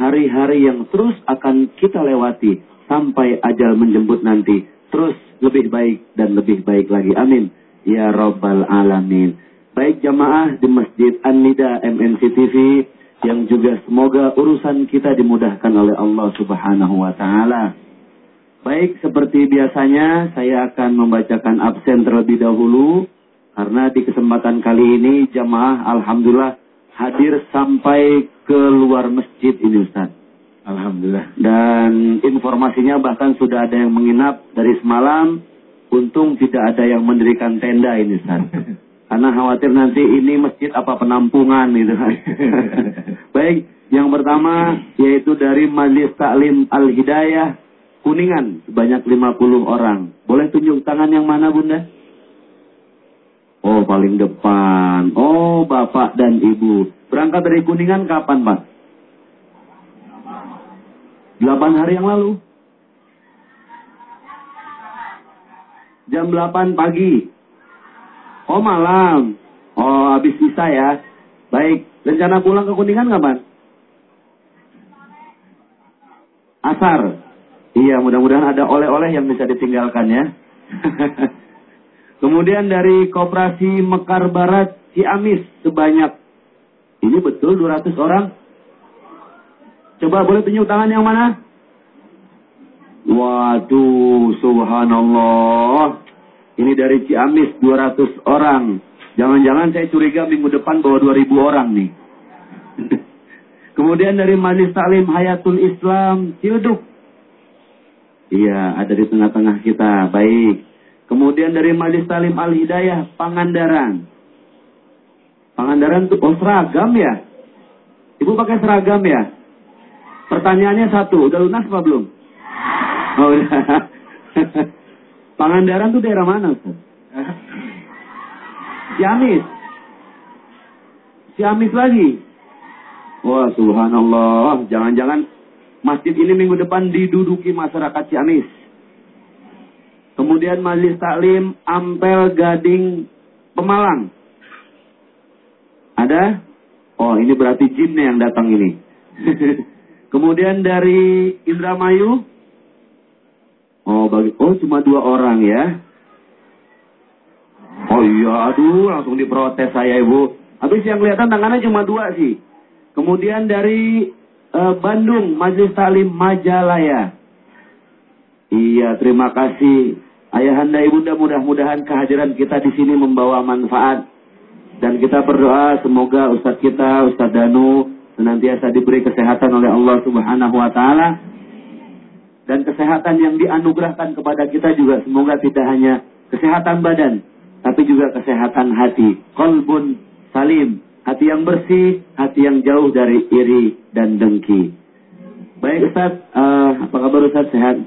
hari-hari yang terus akan kita lewati sampai ajal menjemput nanti. Terus lebih baik dan lebih baik lagi. Amin. Ya Rabbal Alamin. Baik jamaah di Masjid An-Nida MNC TV yang juga semoga urusan kita dimudahkan oleh Allah Subhanahu wa taala. Baik, seperti biasanya saya akan membacakan absen terlebih dahulu karena di kesempatan kali ini jamaah alhamdulillah hadir sampai ke luar masjid ini Ustaz. Alhamdulillah. Dan informasinya bahkan sudah ada yang menginap dari semalam. Untung tidak ada yang mendirikan tenda ini Ustaz. Karena khawatir nanti ini masjid apa penampungan gitu kan. Baik, yang pertama yaitu dari Majelis Taklim Al-Hidayah Kuningan sebanyak 50 orang. Boleh tunjuk tangan yang mana Bunda? Oh, paling depan. Oh, Bapak dan Ibu. Berangkat dari Kuningan kapan, Pak? 8 hari yang lalu. Jam 8 pagi. Oh, malam. Oh, habis bisa ya. Baik. Rencana pulang ke Kuningan kapan? Asar. Iya, mudah-mudahan ada oleh-oleh yang bisa ditinggalkan ya. Kemudian dari Koperasi Mekar Barat Ciamis sebanyak ini betul 200 orang? Coba boleh tunjuk tangan yang mana? Waduh, subhanallah. Ini dari Ciamis 200 orang. Jangan-jangan saya curiga minggu depan bawa 2000 orang nih. Kemudian dari Majelis Taklim Hayatul Islam Ciledug. Iya, ada di tengah-tengah kita. Baik. Kemudian dari Majelis Taklim Al Hidayah Pangandaran. Pangandaran itu oh seragam ya? Ibu pakai seragam ya? Pertanyaannya satu, udah lunas apa belum? Oh, udah. Pangandaran tuh daerah mana? Ciamis. Ciamis lagi. Wah, subhanallah. Jangan-jangan masjid ini minggu depan diduduki masyarakat Ciamis. Kemudian Majelis Taklim Ampel Gading Pemalang. Ada? Oh, ini berarti jinnya yang datang ini. Kemudian dari Indramayu. Oh, bagi oh cuma dua orang ya. Oh iya, aduh langsung diprotes saya ibu. Habis yang kelihatan tangannya cuma dua sih. Kemudian dari uh, Bandung, Majelis Salim Majalaya. Iya, terima kasih. Ayahanda ibunda mudah-mudahan kehadiran kita di sini membawa manfaat. Dan kita berdoa semoga Ustadz kita, Ustadz Danu, senantiasa diberi kesehatan oleh Allah Subhanahu wa taala. Dan kesehatan yang dianugerahkan kepada kita juga semoga tidak hanya kesehatan badan tapi juga kesehatan hati. Kolbun salim hati yang bersih hati yang jauh dari iri dan dengki. Baik Ustaz uh, apa kabar Ustaz? Sehat?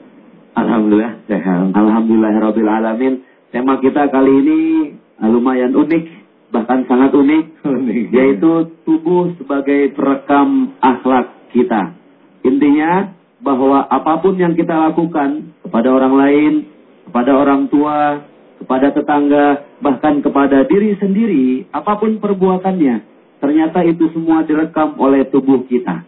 Alhamdulillah sehat. Alhamdulillah Rabbil Alamin. Tema kita kali ini uh, lumayan unik bahkan sangat unik, unik yaitu tubuh sebagai perekam akhlak kita. Intinya bahwa apa pun yang kita lakukan kepada orang lain, kepada orang tua, kepada tetangga, bahkan kepada diri sendiri, apa pun perbuatannya, ternyata itu semua direkam oleh tubuh kita.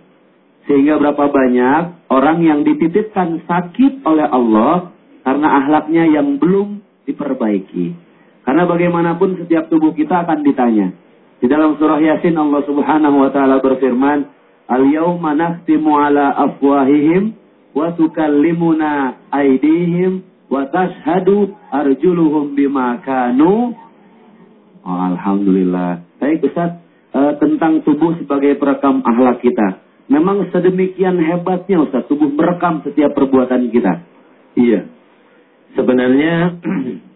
Sehingga berapa banyak orang yang dititipkan sakit oleh Allah karena ahlaknya yang belum diperbaiki. Karena bagaimanapun setiap tubuh kita akan ditanya. Di dalam surah Yasin Allah Subhanahu wa taala berfirman, "Al-yauma nakhtimu ala afwahihim wa tukallimuna aydihim wa tashhadu arjuluhum bima kanu." Oh, alhamdulillah. Baik Ustaz, e, tentang tubuh sebagai perekam akhlak kita. Memang sedemikian hebatnya Ustaz, tubuh merekam setiap perbuatan kita. Iya. Sebenarnya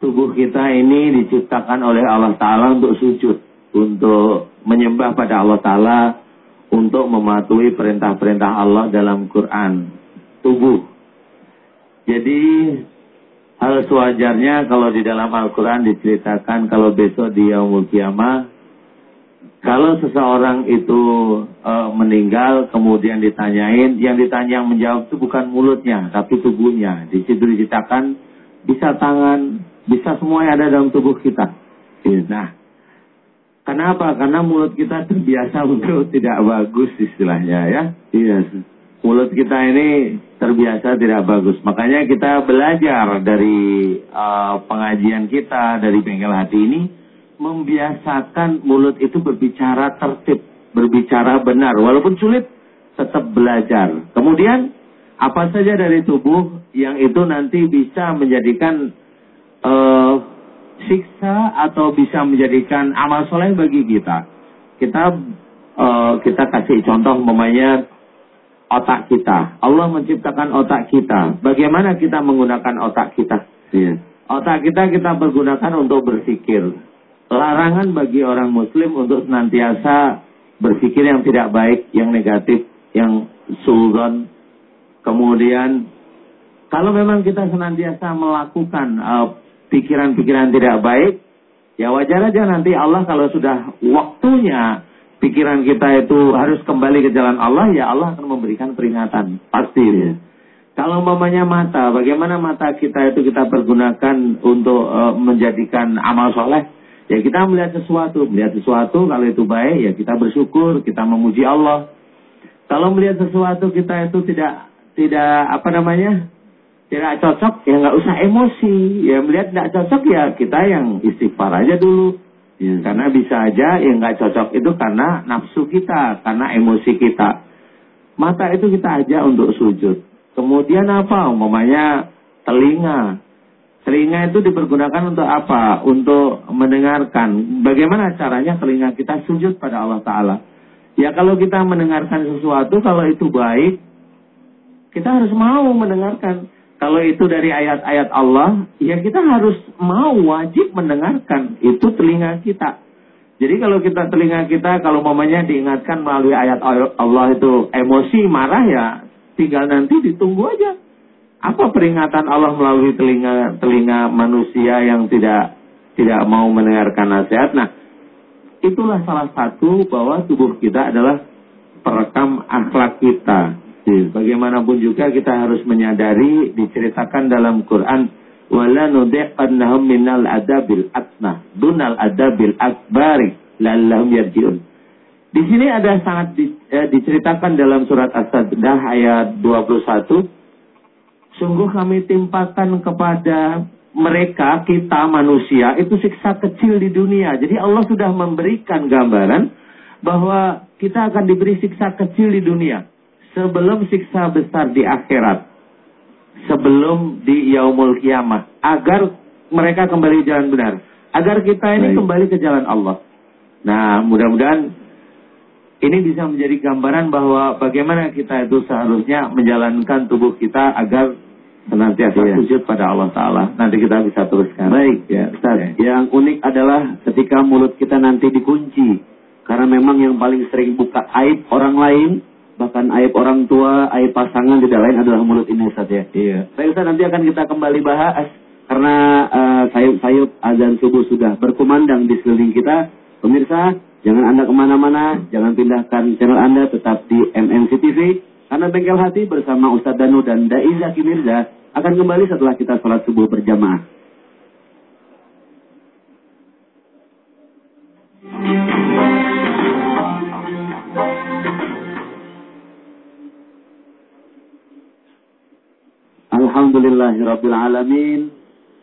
tubuh kita ini diciptakan oleh Allah Ta'ala untuk sujud. Untuk menyembah pada Allah Ta'ala. Untuk mematuhi perintah-perintah Allah dalam Quran. Tubuh. Jadi hal sewajarnya kalau di dalam Al-Quran diceritakan kalau besok di Yaumul Kiamah. Kalau seseorang itu e, meninggal kemudian ditanyain. Yang ditanya yang menjawab itu bukan mulutnya tapi tubuhnya. Di situ diceritakan bisa tangan, bisa semua yang ada dalam tubuh kita. Nah, Kenapa? Karena mulut kita terbiasa untuk tidak bagus istilahnya ya. Iya. Mulut kita ini terbiasa tidak bagus. Makanya kita belajar dari uh, pengajian kita dari bengkel hati ini membiasakan mulut itu berbicara tertib, berbicara benar. Walaupun sulit, tetap belajar. Kemudian apa saja dari tubuh yang itu nanti bisa menjadikan uh, siksa atau bisa menjadikan amal soleh bagi kita. Kita uh, kita kasih contoh umpamanya otak kita. Allah menciptakan otak kita. Bagaimana kita menggunakan otak kita? Ya. Otak kita kita pergunakan untuk berpikir. Larangan bagi orang muslim untuk senantiasa berpikir yang tidak baik, yang negatif, yang sultan. Kemudian kalau memang kita senantiasa melakukan uh, pikiran-pikiran tidak baik, ya wajar aja nanti Allah kalau sudah waktunya pikiran kita itu harus kembali ke jalan Allah, ya Allah akan memberikan peringatan. Pasti. Ya. Kalau mamanya mata, bagaimana mata kita itu kita pergunakan untuk uh, menjadikan amal soleh? Ya kita melihat sesuatu, melihat sesuatu kalau itu baik ya kita bersyukur, kita memuji Allah. Kalau melihat sesuatu kita itu tidak tidak apa namanya tidak cocok ya nggak usah emosi. Ya melihat tidak cocok ya kita yang istighfar aja dulu. Ya. karena bisa aja yang nggak cocok itu karena nafsu kita karena emosi kita. Mata itu kita aja untuk sujud. Kemudian apa? Umpamanya telinga. Telinga itu dipergunakan untuk apa? Untuk mendengarkan. Bagaimana caranya telinga kita sujud pada Allah Taala? Ya kalau kita mendengarkan sesuatu kalau itu baik kita harus mau mendengarkan kalau itu dari ayat-ayat Allah, ya kita harus mau wajib mendengarkan. Itu telinga kita. Jadi kalau kita telinga kita, kalau mamanya diingatkan melalui ayat Allah itu emosi, marah ya, tinggal nanti ditunggu aja. Apa peringatan Allah melalui telinga telinga manusia yang tidak tidak mau mendengarkan nasihat? Nah, itulah salah satu bahwa tubuh kita adalah perekam akhlak kita. Bagaimanapun juga kita harus menyadari diceritakan dalam Quran wala nudhiqannahum minal adabil atna dunal adabil akbari lallahum yarjiun. Di sini ada sangat di, eh, diceritakan dalam surat As-Sajdah ayat 21 Sungguh kami timpakan kepada mereka, kita manusia, itu siksa kecil di dunia. Jadi Allah sudah memberikan gambaran bahwa kita akan diberi siksa kecil di dunia sebelum siksa besar di akhirat, sebelum di yaumul kiamah, agar mereka kembali jalan benar, agar kita ini Baik. kembali ke jalan Allah. Nah, mudah-mudahan ini bisa menjadi gambaran bahwa bagaimana kita itu seharusnya menjalankan tubuh kita agar senantiasa ya. sujud pada Allah Ta'ala. Nanti kita bisa teruskan. Baik, ya Ustaz. Ya. Yang unik adalah ketika mulut kita nanti dikunci. Karena memang yang paling sering buka aib orang lain bahkan aib orang tua, aib pasangan tidak lain adalah mulut ini Ustaz ya. Iya. Saya Ustaz nanti akan kita kembali bahas karena uh, sayup-sayup azan subuh sudah berkumandang di sekeliling kita. Pemirsa, jangan Anda ke mana-mana, jangan pindahkan channel Anda, tetap di MNC TV. Karena Bengkel Hati bersama Ustadz Danu dan Dai Zaki Mirza akan kembali setelah kita sholat subuh berjamaah. Alhamdulillahirrabbilalamin.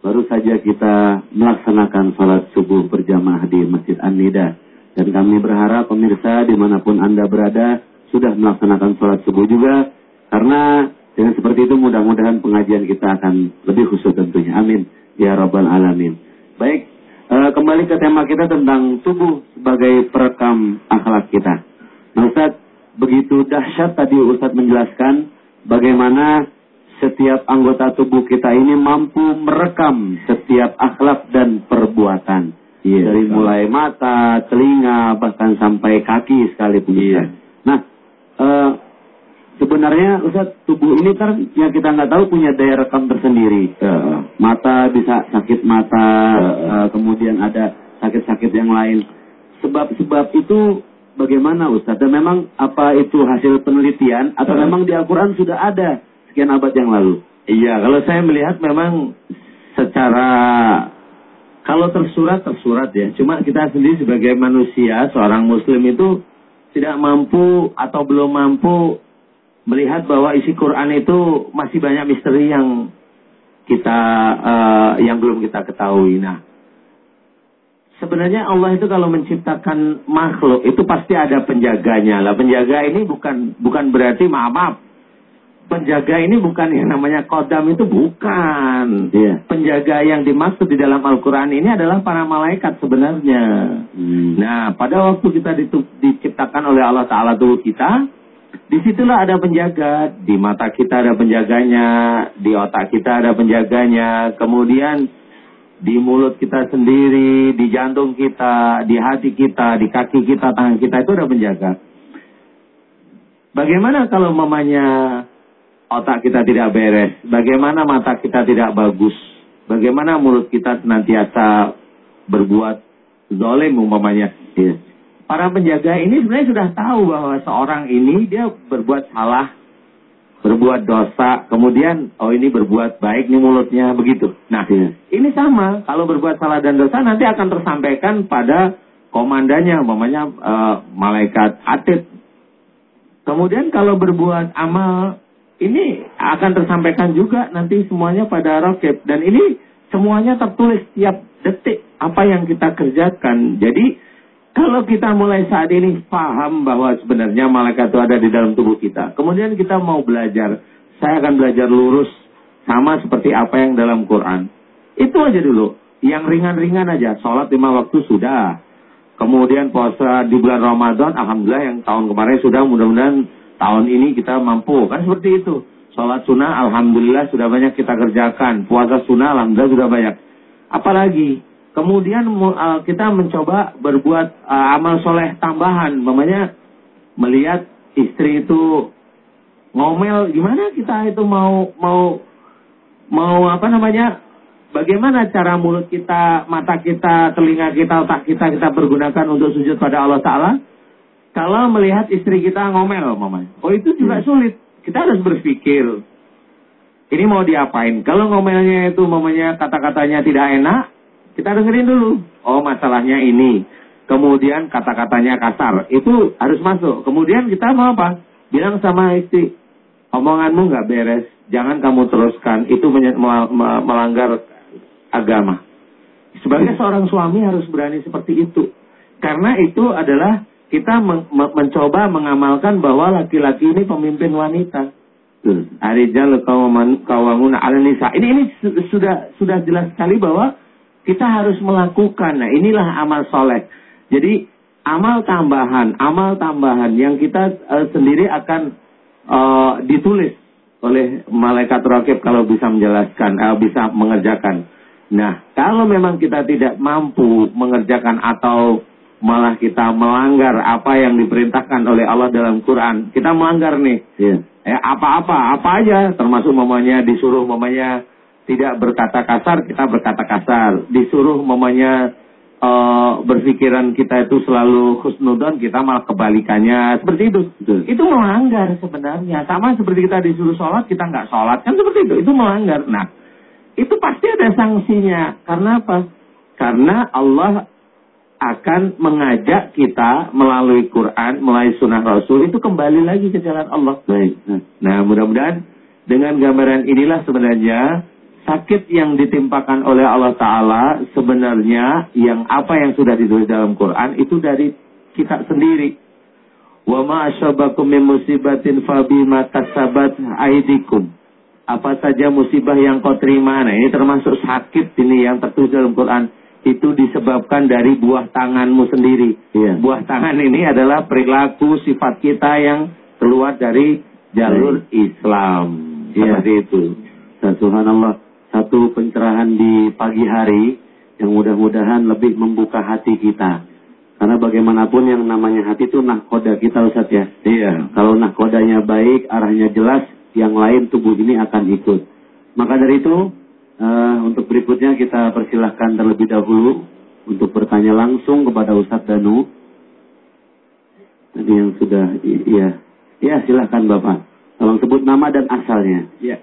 Baru saja kita melaksanakan salat subuh berjamaah di Masjid An-Nida. Dan kami berharap pemirsa di mana pun Anda berada sudah melaksanakan salat subuh juga. Karena dengan seperti itu mudah-mudahan pengajian kita akan lebih khusus tentunya. Amin. Ya Rabbal Alamin. Baik, uh, kembali ke tema kita tentang tubuh sebagai perekam akhlak kita. Nah Ustaz, begitu dahsyat tadi Ustaz menjelaskan bagaimana setiap anggota tubuh kita ini mampu merekam setiap akhlak dan perbuatan. Iya, Dari mulai mata, telinga, bahkan sampai kaki sekalipun. Iya. Nah, uh, sebenarnya Ustaz, tubuh ini kan yang kita nggak tahu punya daya rekam tersendiri. Uh, mata bisa sakit mata, uh, uh, kemudian ada sakit-sakit yang lain. Sebab-sebab itu bagaimana Ustaz? Dan memang apa itu hasil penelitian atau uh. memang di Al-Quran sudah ada sekian abad yang lalu. Iya, kalau saya melihat memang secara Kalau tersurat, tersurat ya. Cuma kita sendiri sebagai manusia, seorang muslim itu tidak mampu atau belum mampu melihat bahwa isi Quran itu masih banyak misteri yang kita uh, yang belum kita ketahui. Nah, sebenarnya Allah itu kalau menciptakan makhluk itu pasti ada penjaganya. Lah penjaga ini bukan bukan berarti maaf maaf penjaga ini bukan yang namanya kodam itu bukan. Yeah. Penjaga yang dimaksud di dalam Al-Quran ini adalah para malaikat sebenarnya. Hmm. Nah, pada waktu kita diciptakan oleh Allah Ta'ala tubuh kita, di situlah ada penjaga. Di mata kita ada penjaganya, di otak kita ada penjaganya, kemudian di mulut kita sendiri, di jantung kita, di hati kita, di kaki kita, tangan kita itu ada penjaga. Bagaimana kalau mamanya otak kita tidak beres, bagaimana mata kita tidak bagus, bagaimana mulut kita senantiasa berbuat zolim umpamanya. Ya. Para penjaga ini sebenarnya sudah tahu bahwa seorang ini dia berbuat salah, berbuat dosa, kemudian oh ini berbuat baik nih mulutnya begitu. Nah, ya. ini sama, kalau berbuat salah dan dosa nanti akan tersampaikan pada komandannya, umpamanya uh, malaikat atid. Kemudian kalau berbuat amal ini akan tersampaikan juga nanti semuanya pada roket dan ini semuanya tertulis tiap detik apa yang kita kerjakan. Jadi kalau kita mulai saat ini paham bahwa sebenarnya malaikat itu ada di dalam tubuh kita, kemudian kita mau belajar, saya akan belajar lurus sama seperti apa yang dalam Quran. Itu aja dulu. Yang ringan-ringan aja, sholat lima waktu sudah. Kemudian puasa di bulan Ramadan, Alhamdulillah yang tahun kemarin sudah mudah-mudahan tahun ini kita mampu. Kan seperti itu. Sholat sunnah, Alhamdulillah sudah banyak kita kerjakan. Puasa sunnah, Alhamdulillah sudah banyak. Apalagi, kemudian uh, kita mencoba berbuat uh, amal soleh tambahan. Namanya melihat istri itu ngomel, gimana kita itu mau mau mau apa namanya bagaimana cara mulut kita, mata kita, telinga kita, otak kita kita pergunakan untuk sujud pada Allah Ta'ala kalau melihat istri kita ngomel, mamanya. Oh itu juga hmm. sulit. Kita harus berpikir. Ini mau diapain? Kalau ngomelnya itu mamanya kata-katanya tidak enak, kita dengerin dulu. Oh masalahnya ini. Kemudian kata-katanya kasar. Itu harus masuk. Kemudian kita mau apa? Bilang sama istri, omonganmu nggak beres. Jangan kamu teruskan. Itu melanggar agama. Sebagai seorang suami harus berani seperti itu. Karena itu adalah kita men mencoba mengamalkan bahwa laki-laki ini pemimpin wanita. Arijal kawamun ala nisa. Ini ini sudah sudah jelas sekali bahwa kita harus melakukan. Nah, inilah amal soleh. Jadi amal tambahan, amal tambahan yang kita uh, sendiri akan uh, ditulis oleh malaikat rakib kalau bisa menjelaskan, uh, bisa mengerjakan. Nah, kalau memang kita tidak mampu mengerjakan atau malah kita melanggar apa yang diperintahkan oleh Allah dalam Quran. Kita melanggar nih. Yeah. Eh apa-apa, apa aja termasuk mamanya disuruh mamanya tidak berkata kasar, kita berkata kasar. Disuruh mamanya uh, berpikiran kita itu selalu khusnudon, kita malah kebalikannya. Seperti itu. Betul. Itu melanggar sebenarnya. Sama seperti kita disuruh sholat, kita nggak sholat. Kan seperti itu. Itu melanggar. Nah, itu pasti ada sanksinya. Karena apa? Karena Allah akan mengajak kita melalui Quran, melalui sunnah Rasul itu kembali lagi ke jalan Allah. Baik. Nah, mudah-mudahan dengan gambaran inilah sebenarnya sakit yang ditimpakan oleh Allah Ta'ala sebenarnya yang apa yang sudah ditulis dalam Quran itu dari kita sendiri. Wa ma asyabakum min musibatin fabima kasabat aidikum. Apa saja musibah yang kau terima. Nah, ini termasuk sakit ini yang tertulis dalam Quran itu disebabkan dari buah tanganmu sendiri. Ya. Buah tangan ini adalah perilaku sifat kita yang keluar dari jalur Islam. Ya. Seperti itu. Dan subhanallah, satu pencerahan di pagi hari yang mudah-mudahan lebih membuka hati kita. Karena bagaimanapun yang namanya hati itu nahkoda kita Ustaz ya. Iya. Kalau nahkodanya baik, arahnya jelas, yang lain tubuh ini akan ikut. Maka dari itu, Uh, untuk berikutnya kita persilahkan terlebih dahulu untuk bertanya langsung kepada Ustadz Danu. Tadi yang sudah, iya. Ya, silahkan Bapak. Tolong sebut nama dan asalnya. Iya.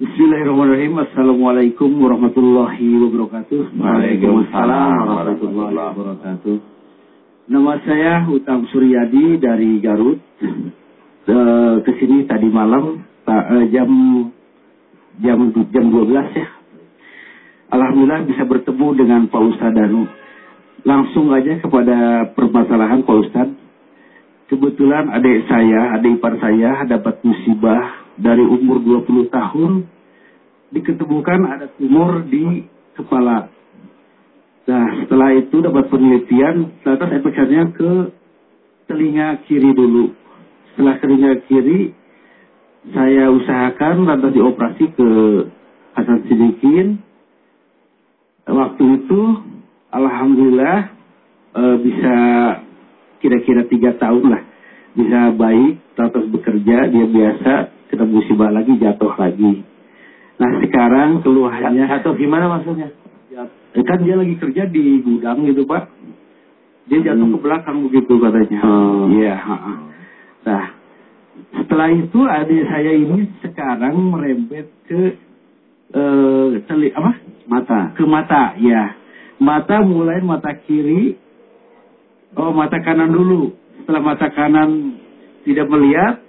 Bismillahirrahmanirrahim. Assalamualaikum warahmatullahi wabarakatuh. Waalaikumsalam warahmatullahi wabarakatuh. Nama saya Utang Suryadi dari Garut. Eh, ke sini tadi malam ta- eh, jam jam jam 12 ya. Alhamdulillah bisa bertemu dengan Pak Ustadz Danu. Langsung aja kepada permasalahan Pak Ustadz. Kebetulan adik saya, adik ipar saya dapat musibah dari umur 20 tahun diketemukan ada tumor di kepala. Nah, setelah itu dapat penelitian, lantas efeknya ke telinga kiri dulu. Setelah telinga kiri, saya usahakan lantas dioperasi ke Hasan Sidikin. Waktu itu, Alhamdulillah, eh, bisa kira-kira tiga tahun lah. Bisa baik, lantas bekerja, dia biasa, kena musibah lagi, jatuh lagi. Nah, sekarang keluhannya... Atau gimana maksudnya? Ya, eh, kan dia lagi kerja di gudang gitu pak. Dia jatuh Hmm. ke belakang begitu katanya. Oh. Iya. ha-ha. Nah, setelah itu adik saya ini sekarang merembet ke eh teli apa? Mata. Ke mata, ya. Mata mulai mata kiri. Oh, mata kanan dulu. Setelah mata kanan tidak melihat,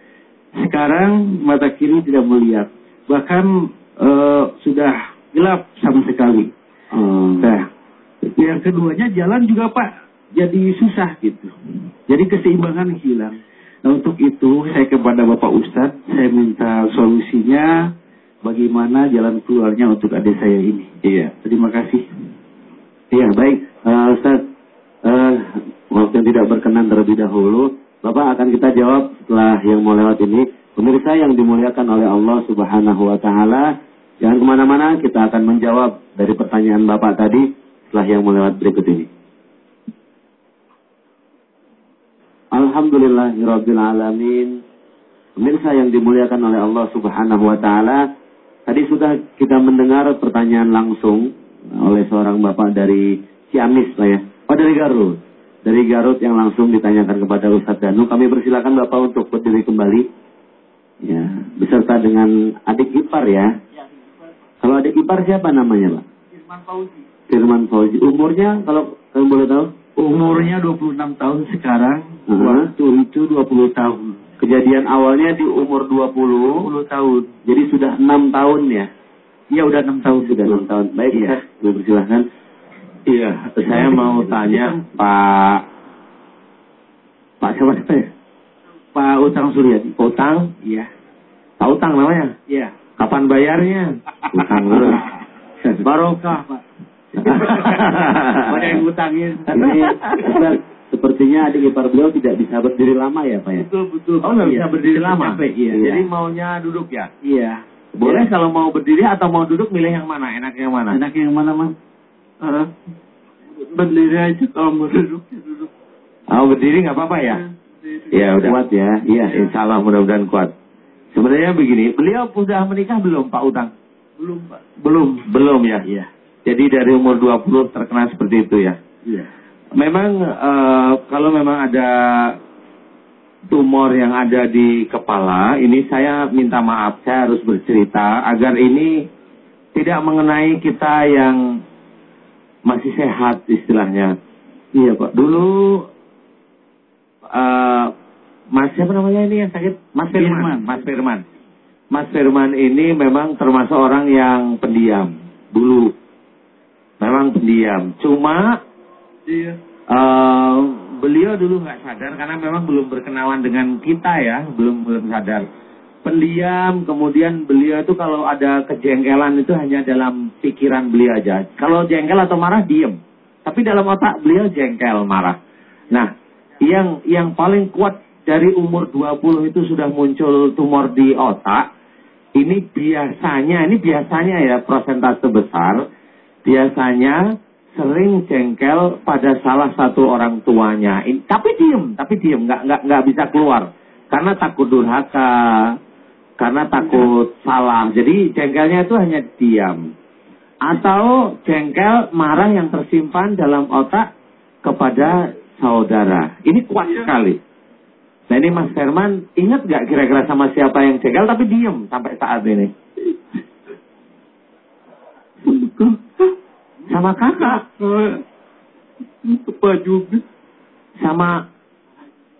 sekarang mata kiri tidak melihat. Bahkan eh, sudah gelap sama sekali. Oh. Nah, yang keduanya jalan juga Pak jadi susah gitu. Jadi keseimbangan hilang. Nah untuk itu saya kepada Bapak Ustadz saya minta solusinya bagaimana jalan keluarnya untuk adik saya ini. Iya. Terima kasih. Iya, baik. Eh, Ustaz, eh, waktu yang tidak berkenan terlebih dahulu, Bapak akan kita jawab setelah yang mau lewat ini. Pemirsa yang dimuliakan oleh Allah Subhanahu wa Ta'ala, jangan ke mana-mana, kita akan menjawab dari pertanyaan Bapak tadi setelah yang mau lewat berikut ini. Alhamdulillahirabbil alamin. Pemirsa yang dimuliakan oleh Allah Subhanahu wa taala, tadi sudah kita mendengar pertanyaan langsung oleh seorang bapak dari Ciamis, Pak ya. Oh, dari Garut. Dari Garut yang langsung ditanyakan kepada Ustadz Danu. Kami persilakan Bapak untuk berdiri kembali. Ya, beserta dengan adik ipar ya. Kalau adik ipar siapa namanya, Pak? Firman Fauzi. Firman Fauzi. Umurnya kalau kamu boleh tahu? Umurnya 26 tahun sekarang, Mhm. waktu itu 20 tahun. Kejadian awalnya di umur 20, 20 tahun. jadi sudah 6 tahun ya. Iya udah 6 tahun Sudah 6 tahun. Baik. Ustaz, kami persilahkan. Iya, saya mau tanya Pak Pak siapa ya? Pak Utang Suryadi. Utang? Iya. Pak Utang namanya? Iya. Kapan bayarnya? Utang. Barokah, Pak. Banyak yang ngutangin. Ini Ustaz, sepertinya adik ipar beliau tidak bisa berdiri lama ya Pak ya? Betul, betul. Oh, nggak bisa Iya. berdiri lama? Capek, iya. Iya. Jadi maunya duduk ya? Iya. Boleh kalau mau berdiri atau mau duduk milih yang mana? Enak yang mana? Enak yang mana, Mas? Eh, berdiri aja kalau mau duduk, ya duduk. Oh berdiri nggak apa-apa ya? Ya udah. Kuat ya. Iya, insya Allah mudah-mudahan kuat. Sebenarnya begini, beliau sudah menikah belum Pak Utang? Belum, Pak. Belum. Belum ya? Iya. Jadi dari umur 20 terkena seperti itu ya? Iya. Memang eh, kalau memang ada tumor yang ada di kepala, ini saya minta maaf, saya harus bercerita agar ini tidak mengenai kita yang masih sehat istilahnya. Iya Pak. Dulu eh Mas siapa namanya ini yang sakit? Mas Firman. Firman. Mas Firman. Mas Firman ini memang termasuk orang yang pendiam dulu. Memang pendiam. Cuma Iya. eh beliau dulu nggak sadar karena memang belum berkenalan dengan kita ya, belum belum sadar. Pendiam, kemudian beliau itu kalau ada kejengkelan itu hanya dalam pikiran beliau aja. Kalau jengkel atau marah diem, tapi dalam otak beliau jengkel marah. Nah, yang yang paling kuat dari umur 20 itu sudah muncul tumor di otak. Ini biasanya, ini biasanya ya persentase besar, biasanya sering jengkel pada salah satu orang tuanya. In- tapi diem, tapi diem, nggak nggak nggak bisa keluar karena takut durhaka, karena takut salah. Jadi jengkelnya itu hanya diam. Atau jengkel marah yang tersimpan dalam otak kepada saudara. Ini kuat sekali. Nah ini Mas Herman ingat nggak kira-kira sama siapa yang jengkel tapi diem sampai saat ini? Sama kakak? Bapak juga. Sama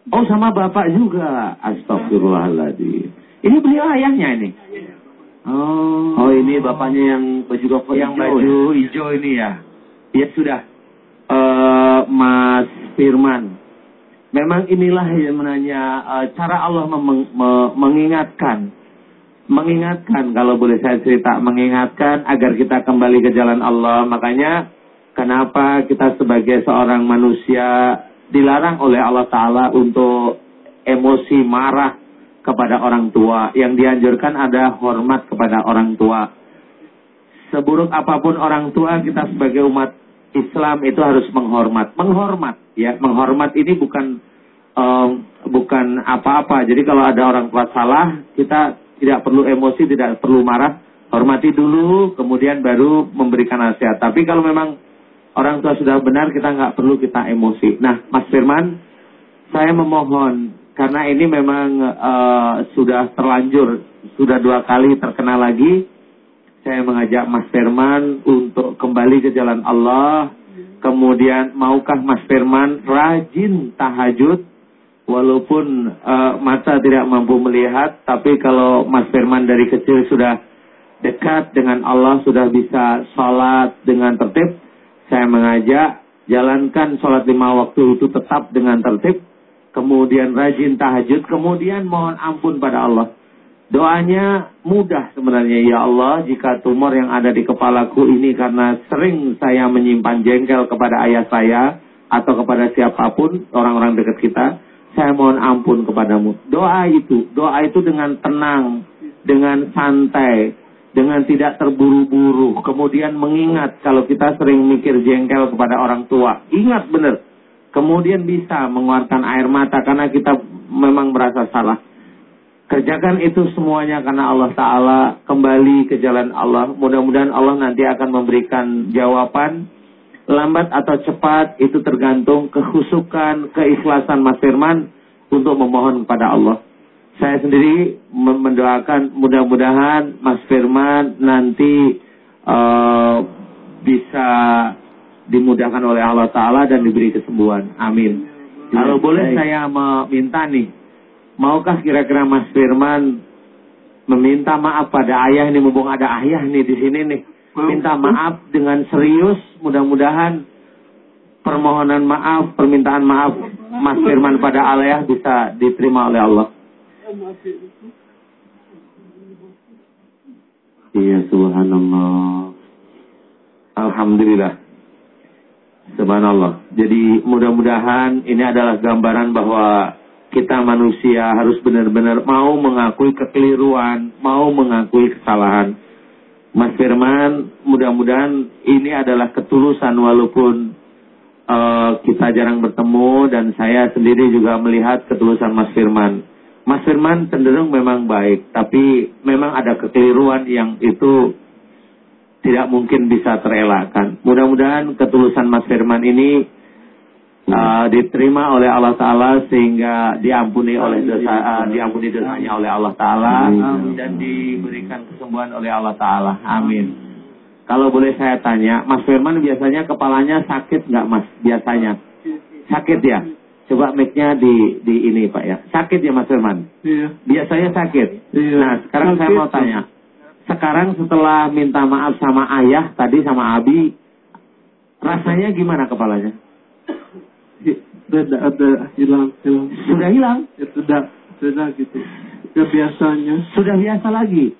Oh sama bapak juga. Astagfirullahaladzim. Ini beliau ayahnya ini. Oh. Oh ini bapaknya yang baju koko yang baju hijau ini ya. Ya sudah. Uh, Mas Firman. Memang inilah yang menanya uh, cara Allah mem me mengingatkan. Mengingatkan kalau boleh saya cerita mengingatkan agar kita kembali ke jalan Allah. Makanya kenapa kita sebagai seorang manusia dilarang oleh Allah Ta'ala untuk emosi marah kepada orang tua. Yang dianjurkan ada hormat kepada orang tua. Seburuk apa pun orang tua, kita sebagai umat Islam itu harus menghormat. Menghormat, ya. Menghormat ini bukan um, bukan apa-apa. Jadi kalau ada orang tua salah, kita tidak perlu emosi, tidak perlu marah. Hormati dulu, kemudian baru memberikan nasihat. Tapi kalau memang orang tua sudah benar, kita nggak perlu kita emosi. Nah, Mas Firman, saya memohon karena ini memang uh, sudah terlanjur, sudah dua kali terkena lagi. Saya mengajak Mas Firman untuk kembali ke jalan Allah. Kemudian maukah Mas Firman rajin tahajud walaupun uh, mata tidak mampu melihat, tapi kalau Mas Firman dari kecil sudah dekat dengan Allah, sudah bisa sholat dengan tertib, saya mengajak jalankan sholat lima waktu itu tetap dengan tertib, kemudian rajin tahajud, kemudian mohon ampun pada Allah. Doanya mudah sebenarnya, ya Allah, jika tumor yang ada di kepalaku ini karena sering saya menyimpan jengkel kepada ayah saya atau kepada siapa pun orang-orang dekat kita, saya mohon ampun kepadamu. Doa itu, doa itu dengan tenang, dengan santai, dengan tidak terburu-buru, kemudian mengingat kalau kita sering mikir jengkel kepada orang tua, ingat benar, kemudian bisa mengeluarkan air mata karena kita memang merasa salah. Kerjakan itu semuanya karena Allah Ta'ala kembali ke jalan Allah. Mudah-mudahan Allah nanti akan memberikan jawaban. Lambat atau cepat itu tergantung kehusukan, keikhlasan Mas Firman untuk memohon kepada Allah. Saya sendiri mendoakan mudah-mudahan Mas Firman nanti uh, bisa dimudahkan oleh Allah Ta'ala dan diberi kesembuhan. Amin. Kalau boleh saya meminta nih, maukah kira-kira Mas Firman meminta maaf pada ayah ini, mumpung ada ayah nih di sini nih. Minta maaf dengan serius, mudah-mudahan permohonan maaf, permintaan maaf Mas Firman pada ayah bisa diterima oleh Allah. Iya, subhanallah. Alhamdulillah. Subhanallah. Jadi mudah-mudahan ini adalah gambaran bahwa kita manusia harus benar-benar mau mengakui kekeliruan, mau mengakui kesalahan. Mas Firman, mudah-mudahan ini adalah ketulusan walaupun uh, kita jarang bertemu dan saya sendiri juga melihat ketulusan Mas Firman. Mas Firman cenderung memang baik, tapi memang ada kekeliruan yang itu tidak mungkin bisa terelakkan. Mudah-mudahan ketulusan Mas Firman ini uh, diterima oleh Allah Taala sehingga diampuni oleh dosa uh, diampuni dosanya oleh Allah Taala dan diberikan kesembuhan oleh Allah Taala. Amin. Kalau boleh saya tanya, Mas Firman biasanya kepalanya sakit nggak Mas? Biasanya sakit ya? Coba mic-nya di di ini Pak ya. Sakit ya Mas Firman? Iya. Biasanya sakit. Iya. Nah, sekarang sakit. saya mau tanya. Sekarang setelah minta maaf sama ayah tadi sama Abi, rasanya gimana kepalanya? Sudah ada hilang, hilang. Sudah hilang? Ya, sudah, sudah gitu. Ya biasanya. Sudah biasa lagi.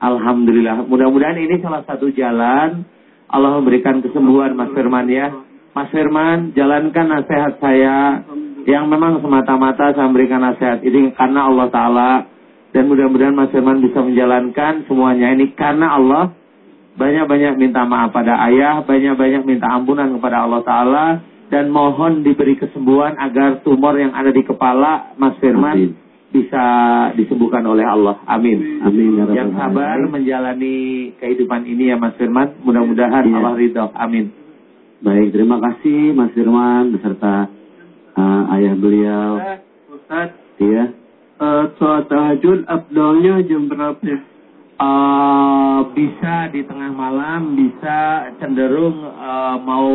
Alhamdulillah. Mudah-mudahan ini salah satu jalan Allah memberikan kesembuhan Mas Firman ya. Mas Firman, jalankan nasihat saya yang memang semata-mata saya memberikan nasihat ini karena Allah Ta'ala dan mudah-mudahan Mas Firman bisa menjalankan semuanya ini karena Allah banyak-banyak minta maaf pada ayah, banyak-banyak minta ampunan kepada Allah Ta'ala dan mohon diberi kesembuhan agar tumor yang ada di kepala Mas Firman Amin. bisa disembuhkan oleh Allah. Amin. Amin. Ya yang sabar menjalani kehidupan ini ya Mas Firman. Mudah-mudahan ya. Allah ridho. Amin. Baik, terima kasih Mas Firman beserta uh, ayah beliau. Ustaz. Iya. Uh, sholat tahajud abdolnya jam berapa ya? uh, bisa di tengah malam, bisa cenderung uh, mau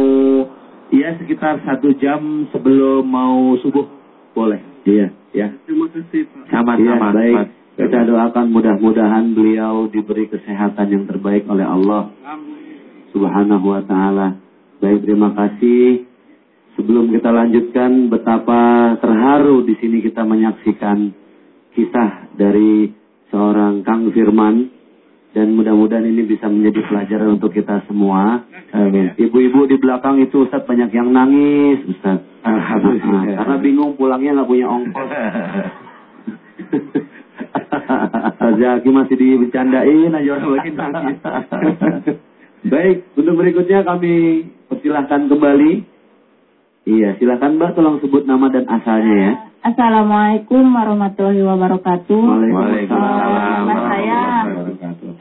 ya sekitar satu jam sebelum mau subuh boleh. Iya, ya. Terima kasih Pak. Sama-sama. Iya, baik. Kita doakan mudah-mudahan beliau diberi kesehatan yang terbaik oleh Allah Amin. Subhanahu wa taala. Baik, terima kasih. Sebelum kita lanjutkan betapa terharu di sini kita menyaksikan kisah dari seorang Kang Firman dan mudah-mudahan ini bisa menjadi pelajaran untuk kita semua. Amin. Ibu-ibu di belakang itu Ustaz banyak yang nangis, Ustaz. Alhamdulillah. Nah, karena bingung pulangnya nggak punya ongkos. Zaki masih dibercandain aja orang lagi nangis. Baik, untuk berikutnya kami persilahkan kembali. Iya, silakan Mbak tolong sebut nama dan asalnya ya. Assalamualaikum warahmatullahi wabarakatuh. Waalaikumsalam Eh,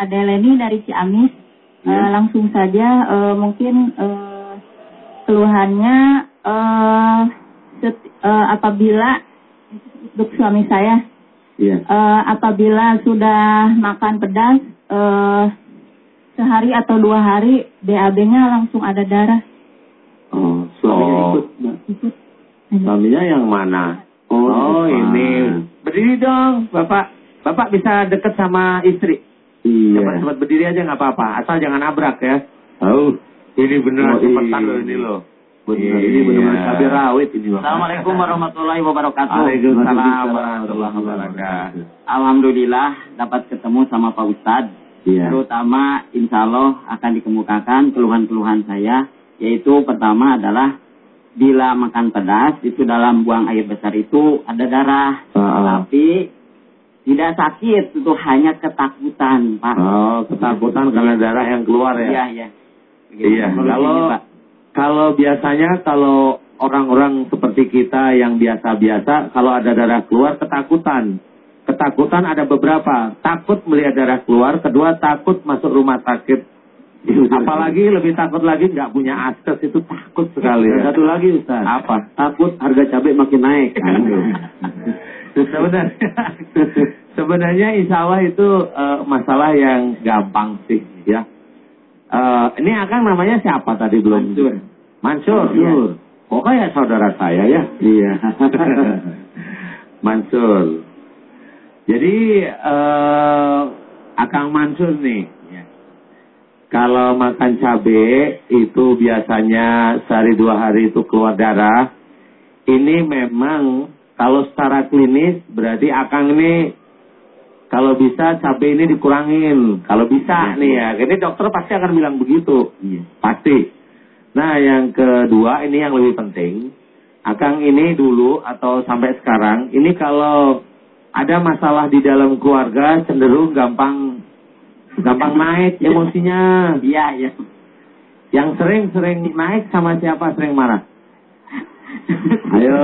wabarakatuh. Adeleni dari Ciamis. Iya. Eh, langsung saja eh, mungkin eh, keluhannya eh, set- eh, apabila untuk suami saya Iya. eh, apabila sudah makan pedas eh, sehari atau dua hari BAB-nya langsung ada darah Oh, suaminya Oh. ikut, ikut. Suaminya yang mana? Oh, Oh, ini. Berdiri dong, Bapak. Bapak bisa deket sama istri. Iya. Cepat-cepat berdiri aja nggak apa-apa. Asal jangan nabrak ya. Tahu. Ini Oh, beneran cepetan iya. loh ini loh. Benar, Iya. ini benar-benar cabai rawit ini, Bapak. Assalamualaikum warahmatullahi wabarakatuh. Waalaikumsalam warahmatullahi wabarakatuh. Alhamdulillah dapat ketemu sama Pak Ustadz. Iya. Terutama insya Allah akan dikemukakan keluhan-keluhan saya. Yaitu pertama adalah bila makan pedas itu dalam buang air besar itu ada darah. Ah, Tapi tidak sakit itu hanya ketakutan Pak. Oh, ketakutan karena darah yang keluar ya. Iya iya. Iya, Begitu. kalau Pak. kalau biasanya kalau orang-orang seperti kita yang biasa-biasa kalau ada darah keluar ketakutan. Ketakutan ada beberapa. Takut melihat darah keluar, kedua takut masuk rumah sakit. Apalagi lebih takut lagi nggak punya akses itu takut sekali. Ya. satu lagi Ustaz. Apa? Takut harga cabai makin naik. sebenarnya sebenarnya insya Allah itu eh, masalah yang gampang sih ya. Eh, ini akang namanya siapa tadi belum? Mansur. Mansur. Mansur. Oh kayak saudara saya ya. Iya. Mansur. Jadi eh akang Mansur nih. ya. Kalau makan cabai itu biasanya sehari dua hari itu keluar darah. Ini memang kalau secara klinis berarti akang ini kalau bisa cabai ini dikurangin. Kalau bisa Iya, nih iya. ya. Ini dokter pasti akan bilang begitu. Iya. Pasti. Nah, yang kedua ini yang lebih penting. Akang ini dulu atau sampai sekarang, ini kalau ada masalah di dalam keluarga cenderung gampang gampang naik emosinya. Iya iya. Yang sering-sering naik sama siapa sering marah? Ayo.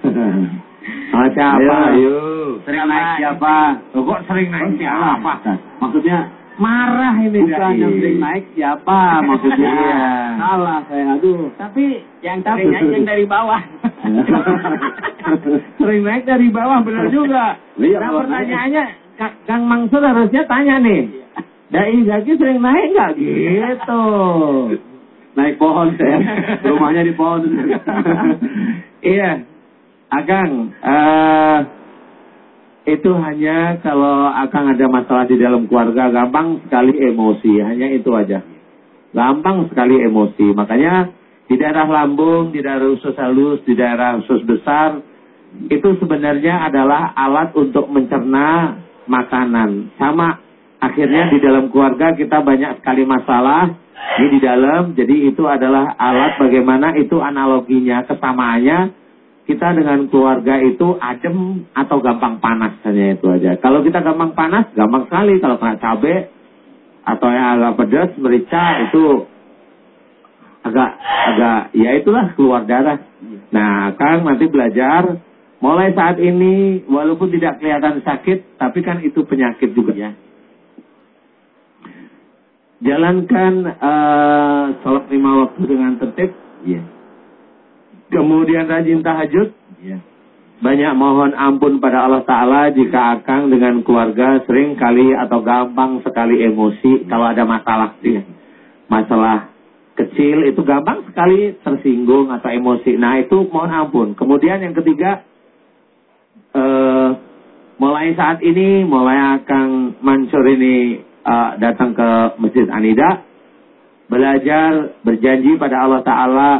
Sama siapa? Ayo. Sering naik siapa? Loh, kok sering naik siapa? Maksudnya Marah ini bukan yang sering naik siapa maksudnya. Iya. Salah saya aduh. Tapi yang sering naik yang dari bawah. sering naik dari bawah benar juga. Iya, nah pertanyaannya Ka- Kang Mangsur harusnya tanya nih. Dai Zaki sering naik nggak gitu? Naik pohon saya. Rumahnya di pohon. iya, Akang. eh itu hanya kalau Akang ada masalah di dalam keluarga gampang sekali emosi, hanya itu aja. Gampang sekali emosi. Makanya di daerah lambung, di daerah usus halus, di daerah usus besar itu sebenarnya adalah alat untuk mencerna makanan. Sama akhirnya di dalam keluarga kita banyak sekali masalah ini di dalam. Jadi itu adalah alat bagaimana itu analoginya, kesamaannya kita dengan keluarga itu adem atau gampang panas hanya itu aja. Kalau kita gampang panas, gampang sekali. Kalau kena cabai atau yang agak pedas, merica itu agak agak ya itulah keluar darah. Nah, Kang nanti belajar mulai saat ini walaupun tidak kelihatan sakit, tapi kan itu penyakit juga ya. Jalankan eh, sholat lima waktu dengan tertib. Iya. Kemudian rajin tahajud. Iya. banyak mohon ampun pada Allah Ta'ala jika Akang dengan keluarga sering kali atau gampang sekali emosi kalau ada masalah sih. Masalah kecil itu gampang sekali tersinggung atau emosi. Nah itu mohon ampun. Kemudian yang ketiga, eh, mulai saat ini, mulai Akang Mansur ini eh, datang ke Masjid Anida, belajar berjanji pada Allah Ta'ala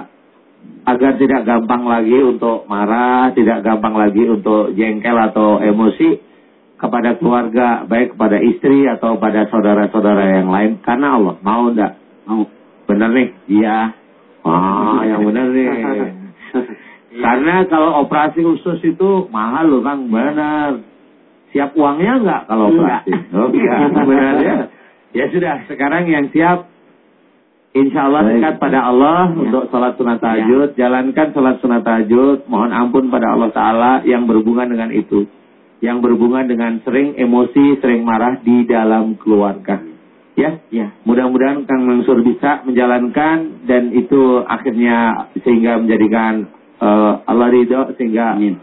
agar tidak gampang lagi untuk marah, tidak gampang lagi untuk jengkel atau emosi kepada keluarga, baik kepada istri atau pada saudara-saudara yang lain. Karena Allah mau enggak? Mau. Benar nih? Iya. Ah, yang benar nih. Karena kalau operasi khusus itu mahal loh Kang, benar. Siap uangnya enggak kalau operasi? Oh iya, benar ya. Ya sudah, sekarang yang siap Insya Allah dekat pada Allah ya. untuk sholat sunat tahajud. Ya. Jalankan sholat sunat tahajud. Mohon ampun pada Allah Ta'ala yang berhubungan dengan itu. Yang berhubungan dengan sering emosi, sering marah di dalam keluarga. Ya, ya. Mudah-mudahan Kang Mansur bisa menjalankan dan itu akhirnya sehingga menjadikan uh, Allah ridho sehingga Amin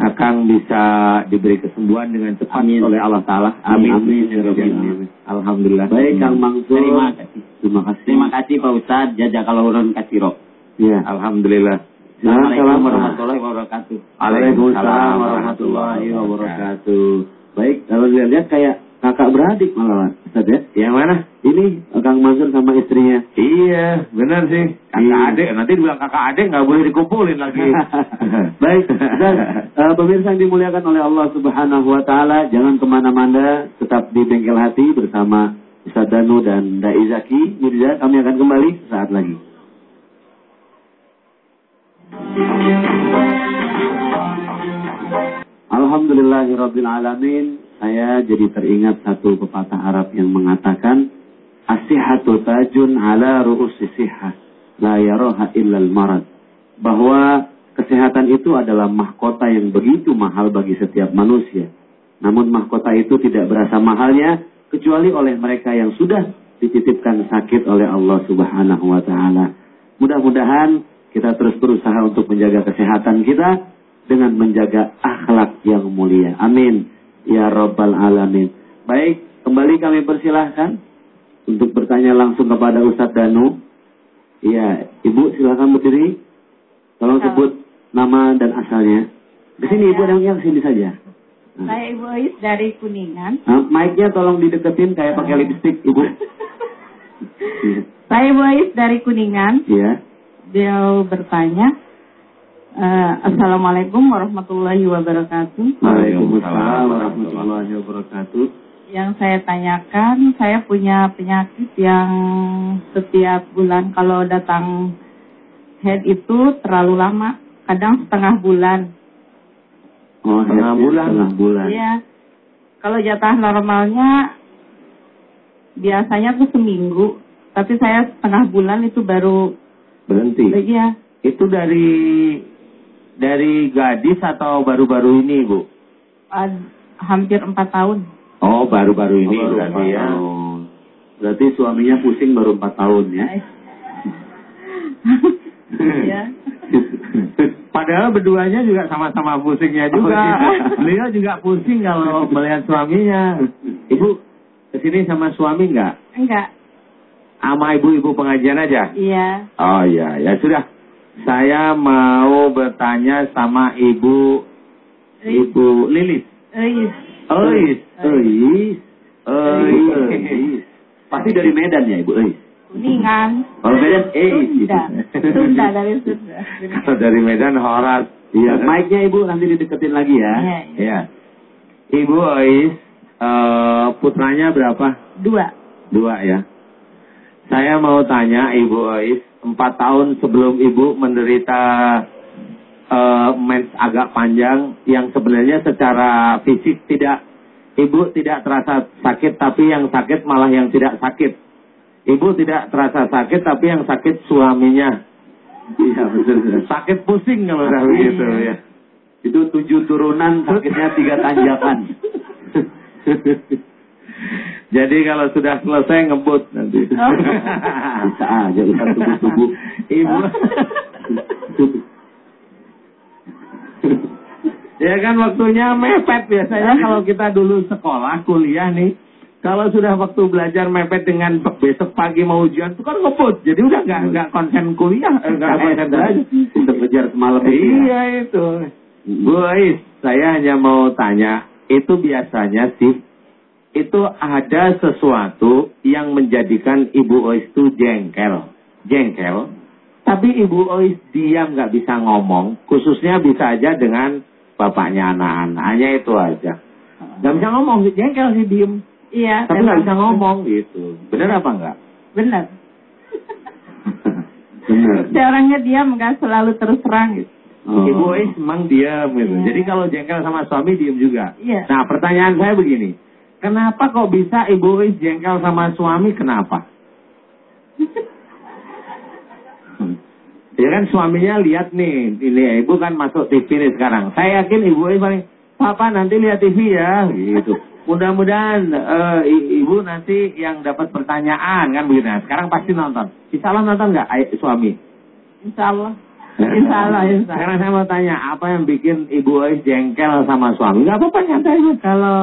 akan bisa diberi kesembuhan dengan cepat Amin. oleh Allah Taala. Amin. Amin. Ya Amin. Alhamdulillah. Baik Kang Mansur. Terima kasih. Terima kasih. Terima kasih Pak Ustadz. Ulun kasiro. Ya. Alhamdulillah. Assalamualaikum warahmatullahi wabarakatuh. Waalaikumsalam warahmatullahi wabarakatuh. Baik, kalau lihat-lihat kayak kakak beradik malah Ustaz ya. Yang mana? Ini Kang Mansur sama istrinya. Iya, benar sih. Kakak iya. adik, nanti dibilang kakak adik nggak boleh dikumpulin lagi. Baik, dan uh, pemirsa yang dimuliakan oleh Allah Subhanahu Wa Taala, jangan ke mana-mana, tetap di bengkel hati bersama Ustaz Danu dan Dai Zaki. Mirza, kami akan kembali saat lagi. Alhamdulillahirrabbilalamin saya jadi teringat satu pepatah Arab yang mengatakan asihatu tajun ala ru'usi sihah la yaroha illal marad bahwa kesehatan itu adalah mahkota yang begitu mahal bagi setiap manusia namun mahkota itu tidak berasa mahalnya kecuali oleh mereka yang sudah dititipkan sakit oleh Allah Subhanahu wa taala mudah-mudahan kita terus berusaha untuk menjaga kesehatan kita dengan menjaga akhlak yang mulia amin Ya Rabbal Alamin. Baik, kembali kami persilahkan untuk bertanya langsung kepada Ustadz Danu. Iya, Ibu silakan berdiri. Tolong Halo. sebut nama dan asalnya. Di sini Ibu yang yang sini saja. Saya Ibu Ais dari Kuningan. Nah, mic-nya tolong dideketin kayak pakai lipstick, Ibu. Saya Ibu Ais dari Kuningan. Iya. Dia bertanya, Uh, Assalamualaikum warahmatullahi wabarakatuh. Waalaikumsalam warahmatullahi wabarakatuh. Yang saya tanyakan, saya punya penyakit yang setiap bulan kalau datang head itu terlalu lama, kadang setengah bulan. Oh, setengah bulan. Setengah bulan. Iya. Kalau jatah normalnya biasanya tuh seminggu, tapi saya setengah bulan itu baru berhenti. Iya. Itu dari dari gadis atau baru-baru ini, Bu? Uh, hampir empat tahun. Oh, baru-baru ini oh, berarti ya. Tahun. Berarti suaminya pusing baru empat tahun ya? Iya. Padahal berduanya juga sama-sama pusingnya juga. Oh, iya. Beliau juga pusing kalau melihat suaminya. Ibu ke sini sama suami enggak? Enggak. Sama ibu-ibu pengajian aja? Iya. Oh iya, ya sudah. Saya mau bertanya sama Ibu Ibu Lilis. Eis. Eis. Eis. Pasti dari Medan ya Ibu Eis. Kuningan. Kalau Medan Eis. Sunda. Sunda dari Sunda. Kalau dari Medan Horas. Iya, mic-nya Ibu nanti dideketin lagi ya. Iya. Ya. Ibu Eis, uh, putranya berapa? Dua. Dua ya. Saya mau tanya Ibu Ois, empat tahun sebelum Ibu menderita uh, mens agak panjang yang sebenarnya secara fisik tidak Ibu tidak terasa sakit tapi yang sakit malah yang tidak sakit. Ibu tidak terasa sakit tapi yang sakit suaminya. Iya betul. Sakit pusing kalau udah begitu ya. Itu tujuh turunan sakitnya tiga tanjakan. Jadi kalau sudah selesai ngebut nanti. Oh. Bisa aja kita tubuh-tubuh. Ibu. Ya kan waktunya mepet biasanya kalau kita dulu sekolah, kuliah nih. Kalau sudah waktu belajar mepet dengan besok pagi mau ujian itu kan ngebut. Jadi udah nggak nggak konsen kuliah, eh, nggak konsen belajar. Untuk kejar semalam ya. Iya itu. Bu Ais, saya hanya mau tanya, itu biasanya sih itu ada sesuatu yang menjadikan Ibu Ois itu jengkel. Jengkel. Tapi Ibu Ois diam nggak bisa ngomong. Khususnya bisa aja dengan bapaknya anak-anak. Hanya itu aja. Nggak bisa ngomong, jengkel sih diem. Iya. Tapi nggak bisa ngomong gitu. Bener apa enggak? Bener. Benar. Saya orangnya diam nggak selalu terus terang gitu. Oh. Ibu Ois emang diam gitu. Iya. Jadi kalau jengkel sama suami diem juga. Iya. Nah pertanyaan saya begini. Kenapa kok bisa Ibu Ois jengkel sama suami? Kenapa? Ya kan suaminya lihat nih, ini ibu kan masuk TV nih sekarang. Saya yakin ibu Ois paling, Papa nanti lihat TV ya, gitu. Mudah-mudahan i- ibu nanti yang dapat pertanyaan kan begitu. Nah, sekarang pasti nonton. Insya Allah nonton nggak suami? Insya Allah. Insya Allah, insya Allah. Sekarang saya mau tanya, apa yang bikin Ibu Ois jengkel sama suami? Nggak apa-apa, nyantai aja. Kalau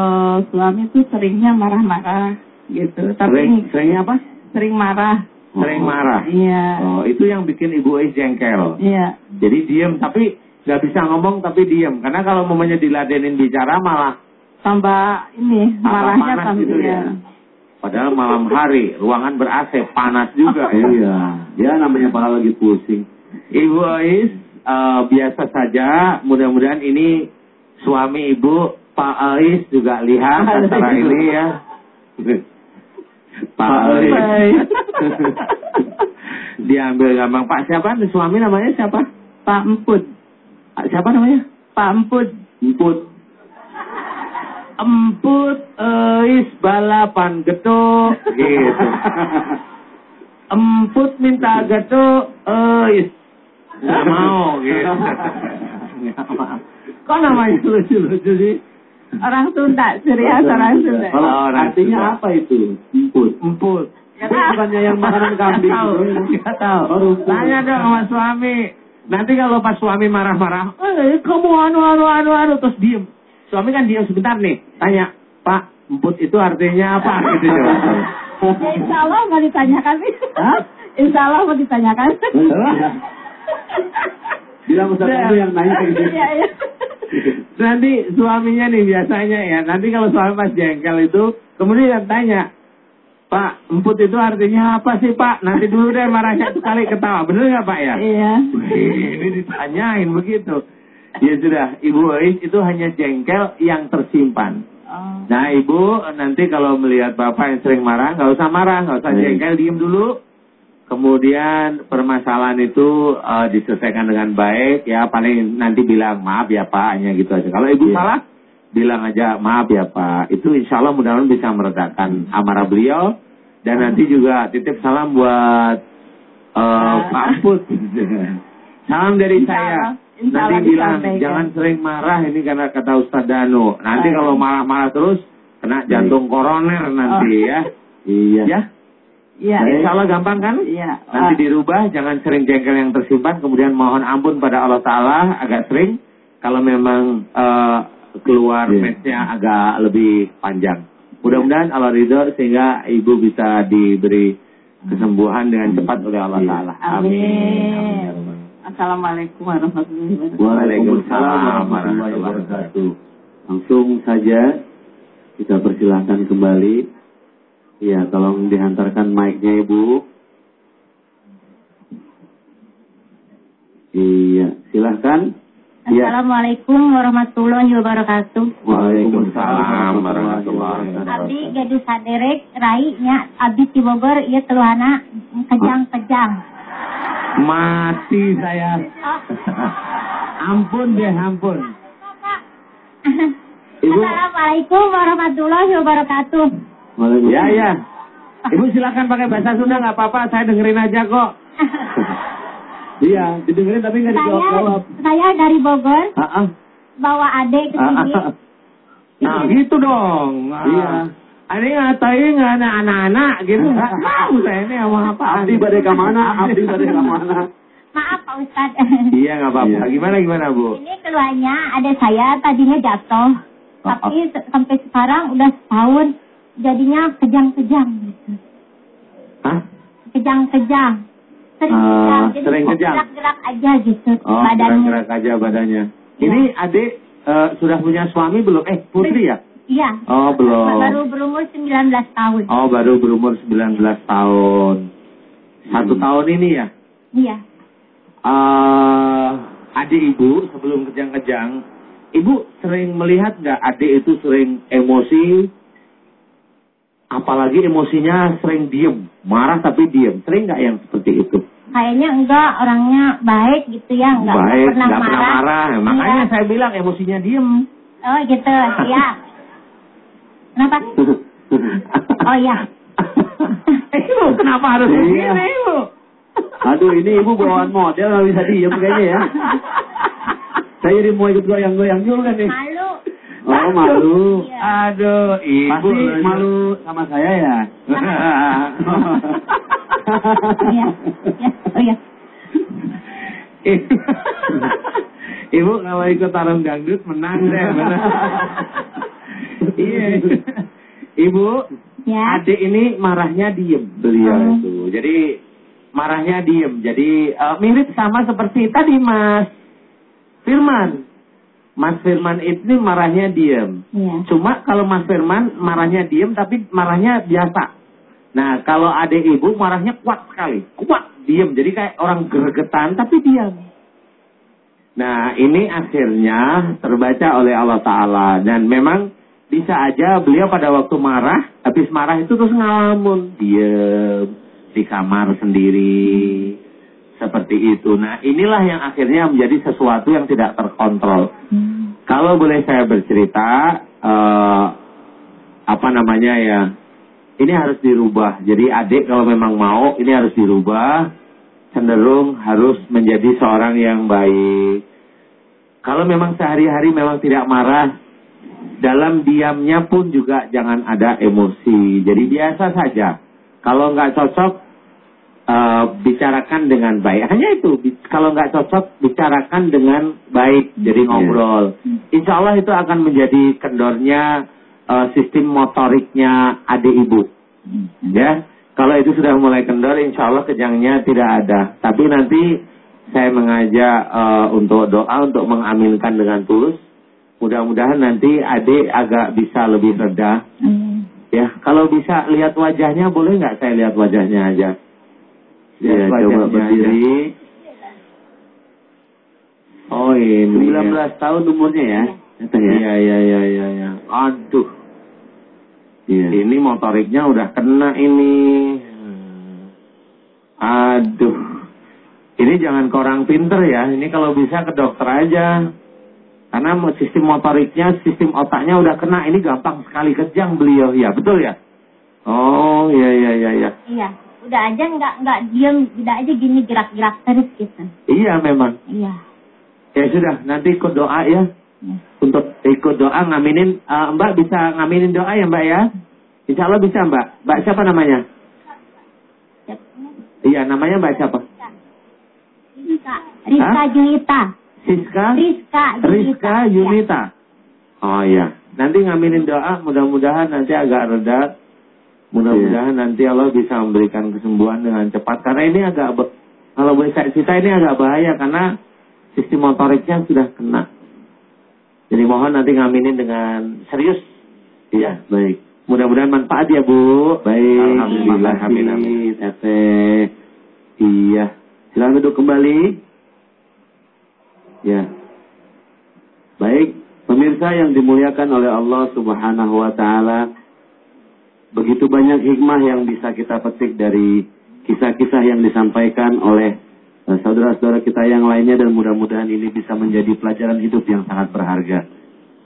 suami tuh seringnya marah-marah gitu. Tapi Sering, seringnya apa? sering marah. Sering marah. Iya. Oh, itu yang bikin Ibu Ois jengkel. Iya. Jadi diem, tapi nggak bisa ngomong tapi diem. Karena kalau mamanya diladenin bicara malah Tambah ini tambah marahnya panas tambah gitu iya. ya. Padahal malam hari, ruangan ber AC, panas juga ya. Iya. Ya namanya pala lagi pusing. Ibu Ois, eh, biasa saja. Mudah-mudahan ini suami ibu, Pak Ois juga lihat acara ini ya. Pak Ois. Diambil gampang. Pak siapa? Suami namanya siapa? Pak Emput. Siapa namanya? Pak Emput. Emput. Emput Ois balapan getuk gitu. Emput minta getuk Ois nggak mau gitu. Kok namanya lucu-lucu sih? Orang Sunda, serius orang Sunda. Kalau Orang artinya Sunda. apa itu? Emput. Emput. Itu tahu. bukannya yang makanan kambing Tahu, nggak tahu. Tanya dong sama suami. Nanti kalau pas suami marah-marah, eh kamu anu anu anu anu terus diem. Suami kan diem sebentar nih. Tanya, Pak, emput itu artinya apa? Gitu. Ya, insya Allah mau ditanyakan. Hah? Insya Allah mau ditanyakan. Bilang Ustaz itu yang nanya kayak gitu. Iya, iya. Nanti suaminya nih biasanya ya. Nanti kalau suami pas jengkel itu, kemudian tanya, Pak, emput itu artinya apa sih Pak? Nanti dulu deh marahnya itu kali ketawa. Bener nggak Pak ya? Iya. Ini ditanyain begitu. Ya sudah, Ibu Ois itu hanya jengkel yang tersimpan. Oh. Nah Ibu nanti kalau melihat Bapak yang sering marah, nggak usah marah, nggak usah Baik. jengkel, diem dulu. Kemudian permasalahan itu eh, diselesaikan dengan baik, ya paling nanti bilang maaf ya Pak, hanya gitu aja. Kalau Ibu Iya. salah, bilang aja maaf ya Pak. Itu insya Allah mudah-mudahan bisa meredakan amarah beliau. Dan nanti juga titip salam buat eh, Pak Amput. Salam dari saya. Insya Nanti bilang disampaikan. jangan sering marah ini karena kata Ustadz Danu. Nanti kalau marah-marah terus kena jantung koroner nanti ya. Iya. Ya, Iya. insya Allah gampang kan? Iya. Nanti Ah. dirubah, jangan sering jengkel yang tersimpan, kemudian mohon ampun pada Allah Ta'ala agak sering, kalau memang eh, keluar Iya. matchnya agak lebih panjang. Mudah-mudahan Allah ridho sehingga ibu bisa diberi kesembuhan dengan cepat oleh Allah Iya. Ta'ala. Amin. Assalamualaikum warahmatullahi wabarakatuh. Waalaikumsalam warahmatullahi wabarakatuh. Langsung saja kita persilahkan kembali. Iya, tolong dihantarkan mic-nya Ibu. Iya, silahkan. Iya. Assalamualaikum warahmatullahi wabarakatuh. Waalaikumsalam warahmatullahi wabarakatuh. Abdi gaduh saderek rai nya abdi di Bogor ieu keluhana kejang-kejang. Mati saya. ampun deh, ampun. Ibu. Assalamualaikum warahmatullahi wabarakatuh. Waalaikumsalam. Ya, ya. Ibu silakan pakai bahasa Sunda nggak apa-apa, saya dengerin aja kok. Iya, didengerin tapi nggak dijawab-jawab. saya dari Bogor Ah, ah. bawa adik ke Ah, sini. ah. Nah, gitu dong. Ah. Iya. Ini ngatain nggak ada anak-anak gitu. Nggak tahu saya ini sama apa. Abdi badai ke mana? Abdi badai ke mana? Maaf Pak Ustad. Iya nggak apa-apa. Iya. Gimana gimana Bu? Ini keluarnya ada saya tadinya jatuh. Oh, Tapi se- sampai sekarang udah setahun jadinya kejang-kejang gitu. Hah? Kejang-kejang. Sering Ah, kejang. Jadi sering kejang. gerak-gerak aja gitu Oh, badannya. gerak-gerak aja badannya. Iya. Ini adik eh, sudah punya suami belum? Eh, putri ya? Iya. Oh, belum. Baru berumur 19 tahun. Oh, baru berumur 19 tahun. Satu Hmm. tahun ini ya? Iya. eh adik ibu sebelum kejang-kejang, ibu sering melihat nggak adik itu sering emosi, apalagi emosinya sering diem, marah tapi diem, sering nggak yang seperti itu? Kayaknya enggak orangnya baik gitu ya, enggak, enggak Baik, pernah nggak pernah marah, Iya. makanya saya bilang emosinya diem. Oh gitu, ya. Kenapa? Oh iya. ibu kenapa harus Iya. begini ibu? Aduh, ini ibu bawaan model nggak bisa diem kayaknya ya. Saya jadi mau ikut goyang-goyang juga nih. Malu. Oh, malu. Iya. Aduh, ibu Pasti malu sama saya ya. Iya. Ya. Oh iya. Ibu kalau ikut tarung dangdut menang deh. Iya. Ibu, Ya. adik ini marahnya diem beliau itu. Jadi marahnya diem. Jadi eh, mirip sama seperti tadi Mas Firman. Mas Firman ini marahnya diem. Iya. Cuma kalau Mas Firman marahnya diem tapi marahnya biasa. Nah kalau adik ibu marahnya kuat sekali. Kuat, diem. Jadi kayak orang gregetan tapi diam. Nah ini akhirnya terbaca oleh Allah Ta'ala. Dan memang bisa aja beliau pada waktu marah, habis marah itu terus ngalamun. Diem di kamar sendiri. Seperti itu. Nah inilah yang akhirnya menjadi sesuatu yang tidak terkontrol. Hmm. Kalau boleh saya bercerita, eh, apa namanya ya, ini harus dirubah. Jadi adik kalau memang mau, ini harus dirubah. Cenderung harus menjadi seorang yang baik. Kalau memang sehari-hari memang tidak marah, dalam diamnya pun juga jangan ada emosi. Jadi biasa saja. Kalau nggak cocok, eh, bicarakan dengan baik. Hanya itu. Kalau nggak cocok, bicarakan dengan baik. Jadi ngobrol. Insya Allah itu akan menjadi kendornya eh, sistem motoriknya adik ibu. Ya, kalau itu sudah mulai kendor, insya Allah kejangnya tidak ada. Tapi nanti saya mengajak eh, untuk doa untuk mengaminkan dengan tulus. Mudah-mudahan nanti adik agak bisa lebih reda. Hmm. Ya, kalau bisa lihat wajahnya, boleh nggak saya lihat wajahnya aja? Ya, Lihat coba wajahnya aja. berdiri. Oh ini. 19 tahun umurnya ya. Katanya. Iya, iya, iya, iya, iya. Aduh, Iya. ini motoriknya udah kena ini. Aduh. Ini jangan ke orang pinter ya. Ini kalau bisa ke dokter aja. Karena sistem motoriknya, sistem otaknya udah kena. Ini gampang sekali kejang beliau. Ya, betul ya? Oh, iya, iya, iya, iya. Iya. Udah aja nggak nggak diem, udah aja gini gerak-gerak terus gitu. Iya memang. Iya. Ya sudah, nanti ikut doa ya. Ya. Untuk ikut doa ngaminin, eh, Mbak bisa ngaminin doa ya Mbak ya? Insya Allah bisa Mbak. Mbak siapa namanya? Iya, namanya Mbak siapa? Rizka, Rizka Hah? Siska? Rizka. Rizka Ya. Yunita. Oh iya. Nanti ngaminin doa, mudah-mudahan nanti agak reda. Mudah-mudahan Iya. nanti Allah bisa memberikan kesembuhan dengan cepat. Karena ini agak, kalau boleh saya cerita ini agak bahaya karena sistem motoriknya sudah kena. Jadi mohon nanti ngaminin dengan serius. Iya. Baik. Mudah-mudahan manfaat ya Bu. Baik. Alhamdulillah. Amin, amin. Teteh. Iya. Silakan duduk kembali. Ya. Baik, pemirsa yang dimuliakan oleh Allah Subhanahu wa taala. Begitu banyak hikmah yang bisa kita petik dari kisah-kisah yang disampaikan oleh eh, saudara-saudara kita yang lainnya dan mudah-mudahan ini bisa menjadi pelajaran hidup yang sangat berharga.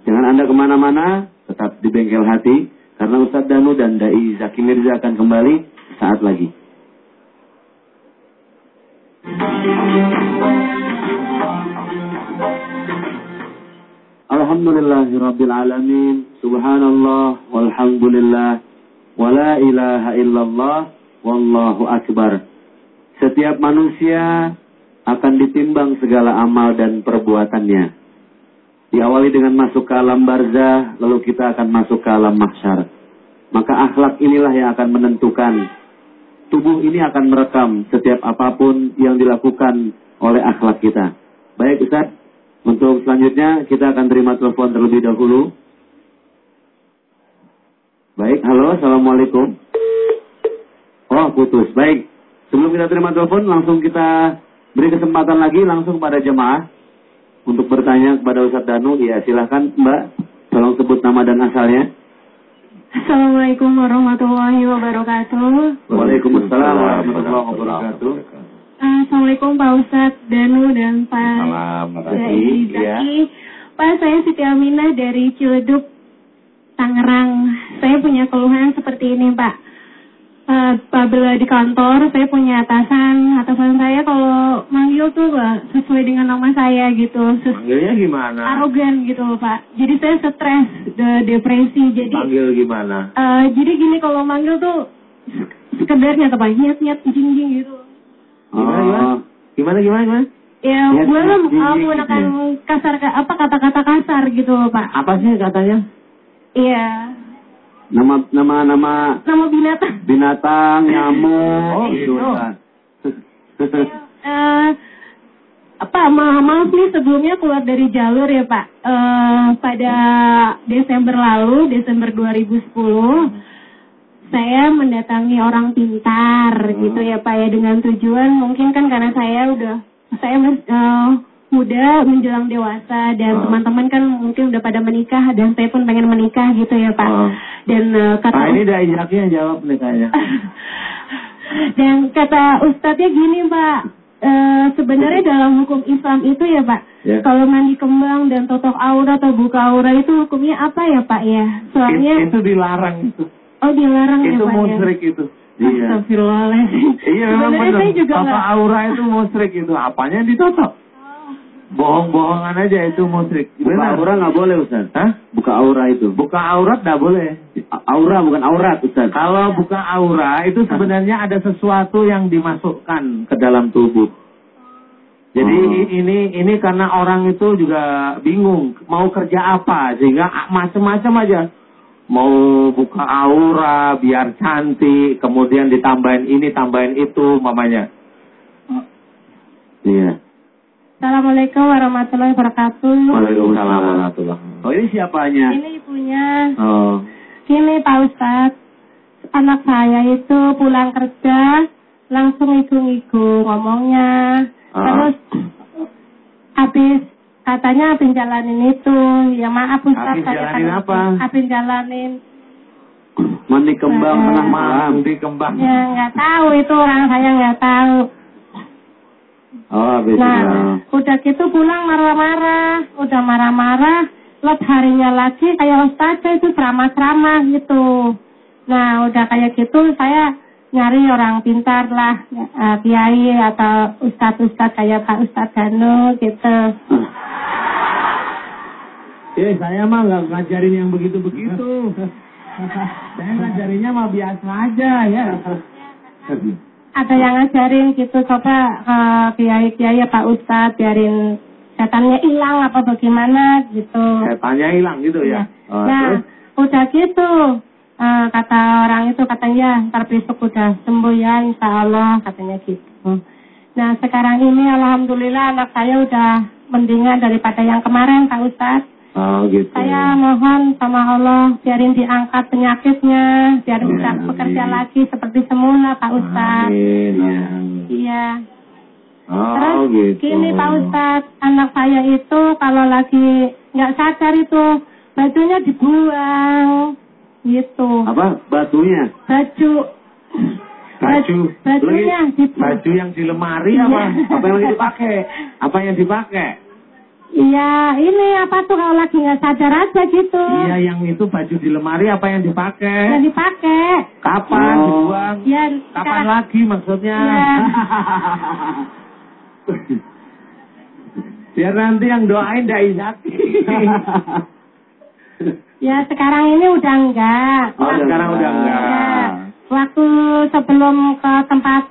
Jangan Anda ke mana-mana, tetap di bengkel hati, karena Ustadz Danu dan Dai Zaki Mirza akan kembali saat lagi. Alamin. Subhanallah walhamdulillah wala ilaha illallah wallahu akbar. Setiap manusia akan ditimbang segala amal dan perbuatannya. Diawali dengan masuk ke alam barzah, lalu kita akan masuk ke alam mahsyar. Maka akhlak inilah yang akan menentukan. Tubuh ini akan merekam setiap apa pun yang dilakukan oleh akhlak kita. Baik Ustaz, untuk selanjutnya kita akan terima telepon terlebih dahulu. Baik, halo, Assalamualaikum. Oh, putus. Baik, sebelum kita terima telepon, langsung kita beri kesempatan lagi langsung pada jemaah untuk bertanya kepada Ustadz Danu. Ya, silahkan Mbak, tolong sebut nama dan asalnya. Assalamualaikum warahmatullahi wabarakatuh. Waalaikumsalam warahmatullahi wabarakatuh. Uh, Assalamualaikum Pak Ustadz Danu dan Pak Salam, makasih. Zaki. Ya. Pak, saya Siti Aminah dari Ciledug, Tangerang. Saya punya keluhan seperti ini, Pak. Uh, apabila di kantor, saya punya atasan. Atasan saya kalau manggil tuh Pak, sesuai dengan nama saya gitu. Ses- Panggilnya gimana? arogan gitu loh, Pak. Jadi saya stres, de- depresi. Jadi Panggil gimana? Eh, jadi gini kalau manggil tuh sekedarnya tuh pak nyet nyet jing jing gitu Gimana, gimana? Oh, Gimana, gimana, gimana? ya Nyet, gue uh, jing menggunakan kasar apa kata-kata kasar gitu loh pak Apa sih katanya? iya nama nama nama nama binatang binatang, nyamuk, Oh, gitu. gitu. Ustaz. Eh, apa ma maaf nih sebelumnya keluar dari jalur ya pak Eh, pada Desember lalu Desember 2010 saya mendatangi orang pintar gitu ya pak ya dengan tujuan mungkin kan karena saya udah saya eh, muda menjelang dewasa dan teman-teman kan mungkin udah pada menikah dan saya pun pengen menikah gitu ya pak Oh. dan eh, kata Nah, ini Dai Zaki yang jawab nih kayaknya. dan kata ustadznya gini pak, eh, sebenarnya dalam hukum Islam itu ya pak, Ya. kalau mandi kembang dan totok aura atau buka aura itu hukumnya apa ya pak ya? Soalnya itu dilarang itu. Oh dilarang ya Itu ya. musrik itu. Iya. Astagfirullahaladzim. Iya memang benar. saya juga aura itu musrik itu. Apanya ditotok? Bohong-bohongan aja itu musrik. Buka Benar. aura nggak boleh Ustaz. Hah? Buka aura itu. Buka aurat nggak boleh. A- Aura bukan aurat Ustaz. Kalau buka aura itu sebenarnya ada sesuatu yang dimasukkan ke dalam tubuh. Jadi Oh. ini ini karena orang itu juga bingung mau kerja apa sehingga macam-macam aja. Mau buka aura biar cantik, kemudian ditambahin ini, tambahin itu, mamanya. Iya. Assalamualaikum warahmatullahi wabarakatuh. Waalaikumsalam warahmatullahi Oh ini siapanya? Ini ibunya. Oh. Gini Pak Ustadz, anak saya itu pulang kerja langsung ngigu-ngigu ngomongnya. Ah. Terus habis katanya abin jalanin itu. Ya maaf Ustadz. Abin saya jalanin kan- apa? Abin jalanin. Mandi kembang Eh, tengah malam. Mandi kembang. Ya nggak tahu itu orang saya nggak tahu. Oh habis Nah, itu. udah gitu pulang marah-marah. Udah marah-marah. Lot harinya lagi kayak ustazah itu ceramah-ceramah gitu. Nah, udah kayak gitu saya nyari orang pintar lah. eh, kiai atau ustadz-ustadz kayak Pak Ustadz Danu gitu. Eh, saya mah nggak ngajarin yang begitu-begitu. saya ngajarinnya mah biasa aja ya. Ada yang ngajarin gitu. Coba eh, kiai-kiai Pak Ustadz biarin setannya hilang apa bagaimana gitu. Setannya hilang gitu ya. Oh, nah, terus? udah gitu. Eh, kata orang itu katanya ntar besok udah sembuh ya insya Allah katanya gitu. Nah sekarang ini alhamdulillah anak saya udah mendingan daripada yang kemarin Pak Ustadz. Oh gitu. Saya mohon sama Allah biarin diangkat penyakitnya, biar bisa Amin. bekerja lagi seperti semula Pak Ustadz. Amin. ya. Iya. Oh Terus gitu. gini Pak Ustadz, anak saya itu kalau lagi nggak sadar itu bajunya dibuang, gitu. Apa batunya? Baju. Baju. Bajunya dibuang. Baju yang di lemari apa? Apa yang dipakai? Apa yang dipakai? Iya, ini apa tuh kalau lagi nggak sadar aja gitu. Iya yang itu baju di lemari apa yang dipakai? Yang dipakai. Kapan Oh. dibuang? Ya, Kapan lagi maksudnya? Iya. Biar nanti yang doain Dai Zaki. Ya sekarang ini udah enggak. Oh, sekarang udah enggak. Ya, Waktu sebelum ke tempat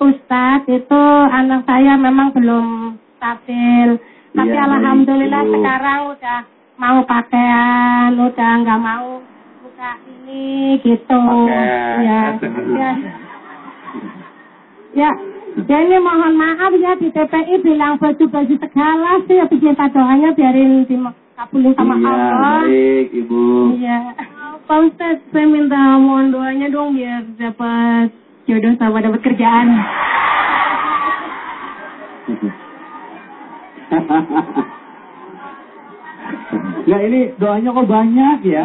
Ustadz, itu anak saya memang belum stabil. Tapi Iya, alhamdulillah Bu. sekarang udah mau pakaian, udah nggak mau buka ini gitu. Pakaian. Ya, ya. Ya, ya ini mohon maaf ya di TPI bilang baju-baju segala sih, habis minta doanya biarin dikabulin sama iya, Allah. baik Ibu. Iya. Pak Ustadz, saya minta mohon doanya dong biar dapat jodoh sama dapat kerjaan. ya ini doanya kok banyak ya.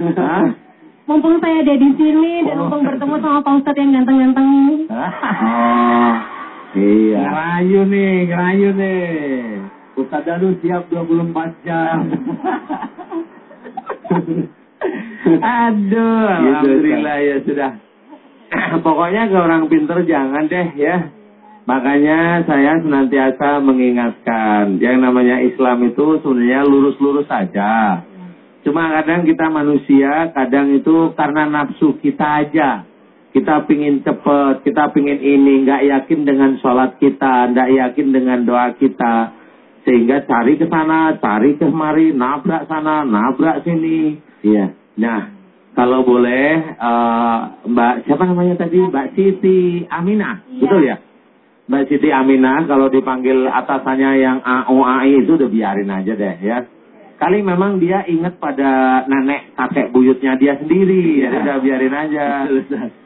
Hah? Mumpung saya ada di sini dan mumpung bertemu sama Pak Ustadz yang ganteng-ganteng. oh, iya. Ngerayu nih, ngerayu nih. Ustaz Danu siap 24 jam. Aduh, Gitu, alhamdulillah ya sudah. Pokoknya ke orang pinter jangan deh ya. Makanya saya senantiasa mengingatkan, yang namanya Islam itu sebenarnya lurus-lurus saja. Cuma kadang kita manusia, kadang itu karena nafsu kita aja. Kita pingin cepet, kita pingin ini, nggak yakin dengan sholat kita, nggak yakin dengan doa kita. Sehingga cari ke sana, cari ke mari, nabrak sana, nabrak sini. Iya. Nah, kalau boleh, eh, Mbak siapa namanya tadi? Mbak Siti Aminah, Iya. betul ya? Mbak Siti Aminah, kalau dipanggil atasannya yang AOAI itu udah biarin aja deh ya. Kali memang dia ingat pada nenek kakek buyutnya dia sendiri, Iya. jadi udah biarin aja.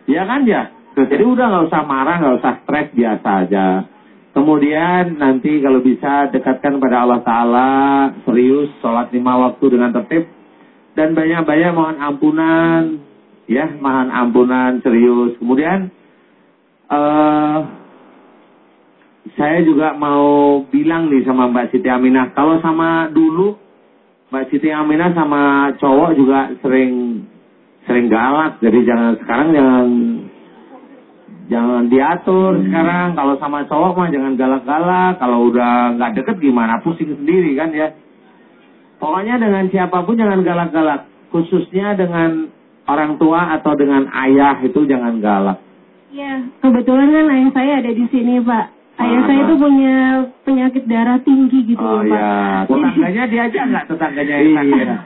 Ya kan ya? Jadi udah nggak usah marah, nggak usah stres, biasa aja. Kemudian nanti kalau bisa dekatkan pada Allah Ta'ala, serius, sholat lima waktu dengan tertib, dan banyak-banyak mohon ampunan, ya, mohon ampunan, serius. Kemudian, eh saya juga mau bilang nih sama Mbak Siti Aminah, kalau sama dulu, Mbak Siti Aminah sama cowok juga sering sering galak, jadi jangan sekarang jangan jangan diatur sekarang. Kalau sama cowok mah jangan galak-galak. Kalau udah nggak deket gimana pusing sendiri kan ya. Pokoknya dengan siapa pun jangan galak-galak. Khususnya dengan orang tua atau dengan ayah itu jangan galak. Iya, kebetulan kan ayah saya ada di sini Pak. Ayah Ah. saya itu punya penyakit darah tinggi gitu Oh loh, Pak. ya, Jadi, tetangganya dia aja nggak tetangganya. Iya.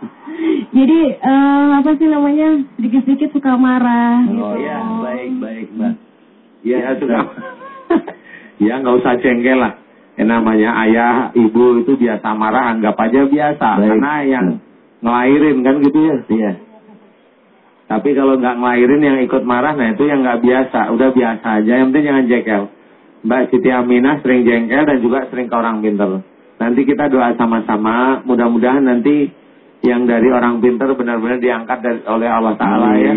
jadi eh, apa sih namanya sedikit-sedikit suka marah gitu. Oh ya, baik baik Mbak. Ya, Iya, suka. Ustaz. ya nggak usah cengkel lah. Yang namanya ayah, ibu itu biasa marah, anggap aja biasa. Baik. Karena yang ngelahirin kan gitu ya. Iya. Tapi kalau nggak ngelahirin yang ikut marah, nah itu yang nggak biasa. Udah biasa aja, yang penting jangan jengkel. Mbak Siti Aminah sering jengkel dan juga sering ke orang pinter. Nanti kita doa sama-sama, mudah-mudahan nanti yang dari orang pinter benar-benar diangkat dari, oleh Allah Ta'ala ya.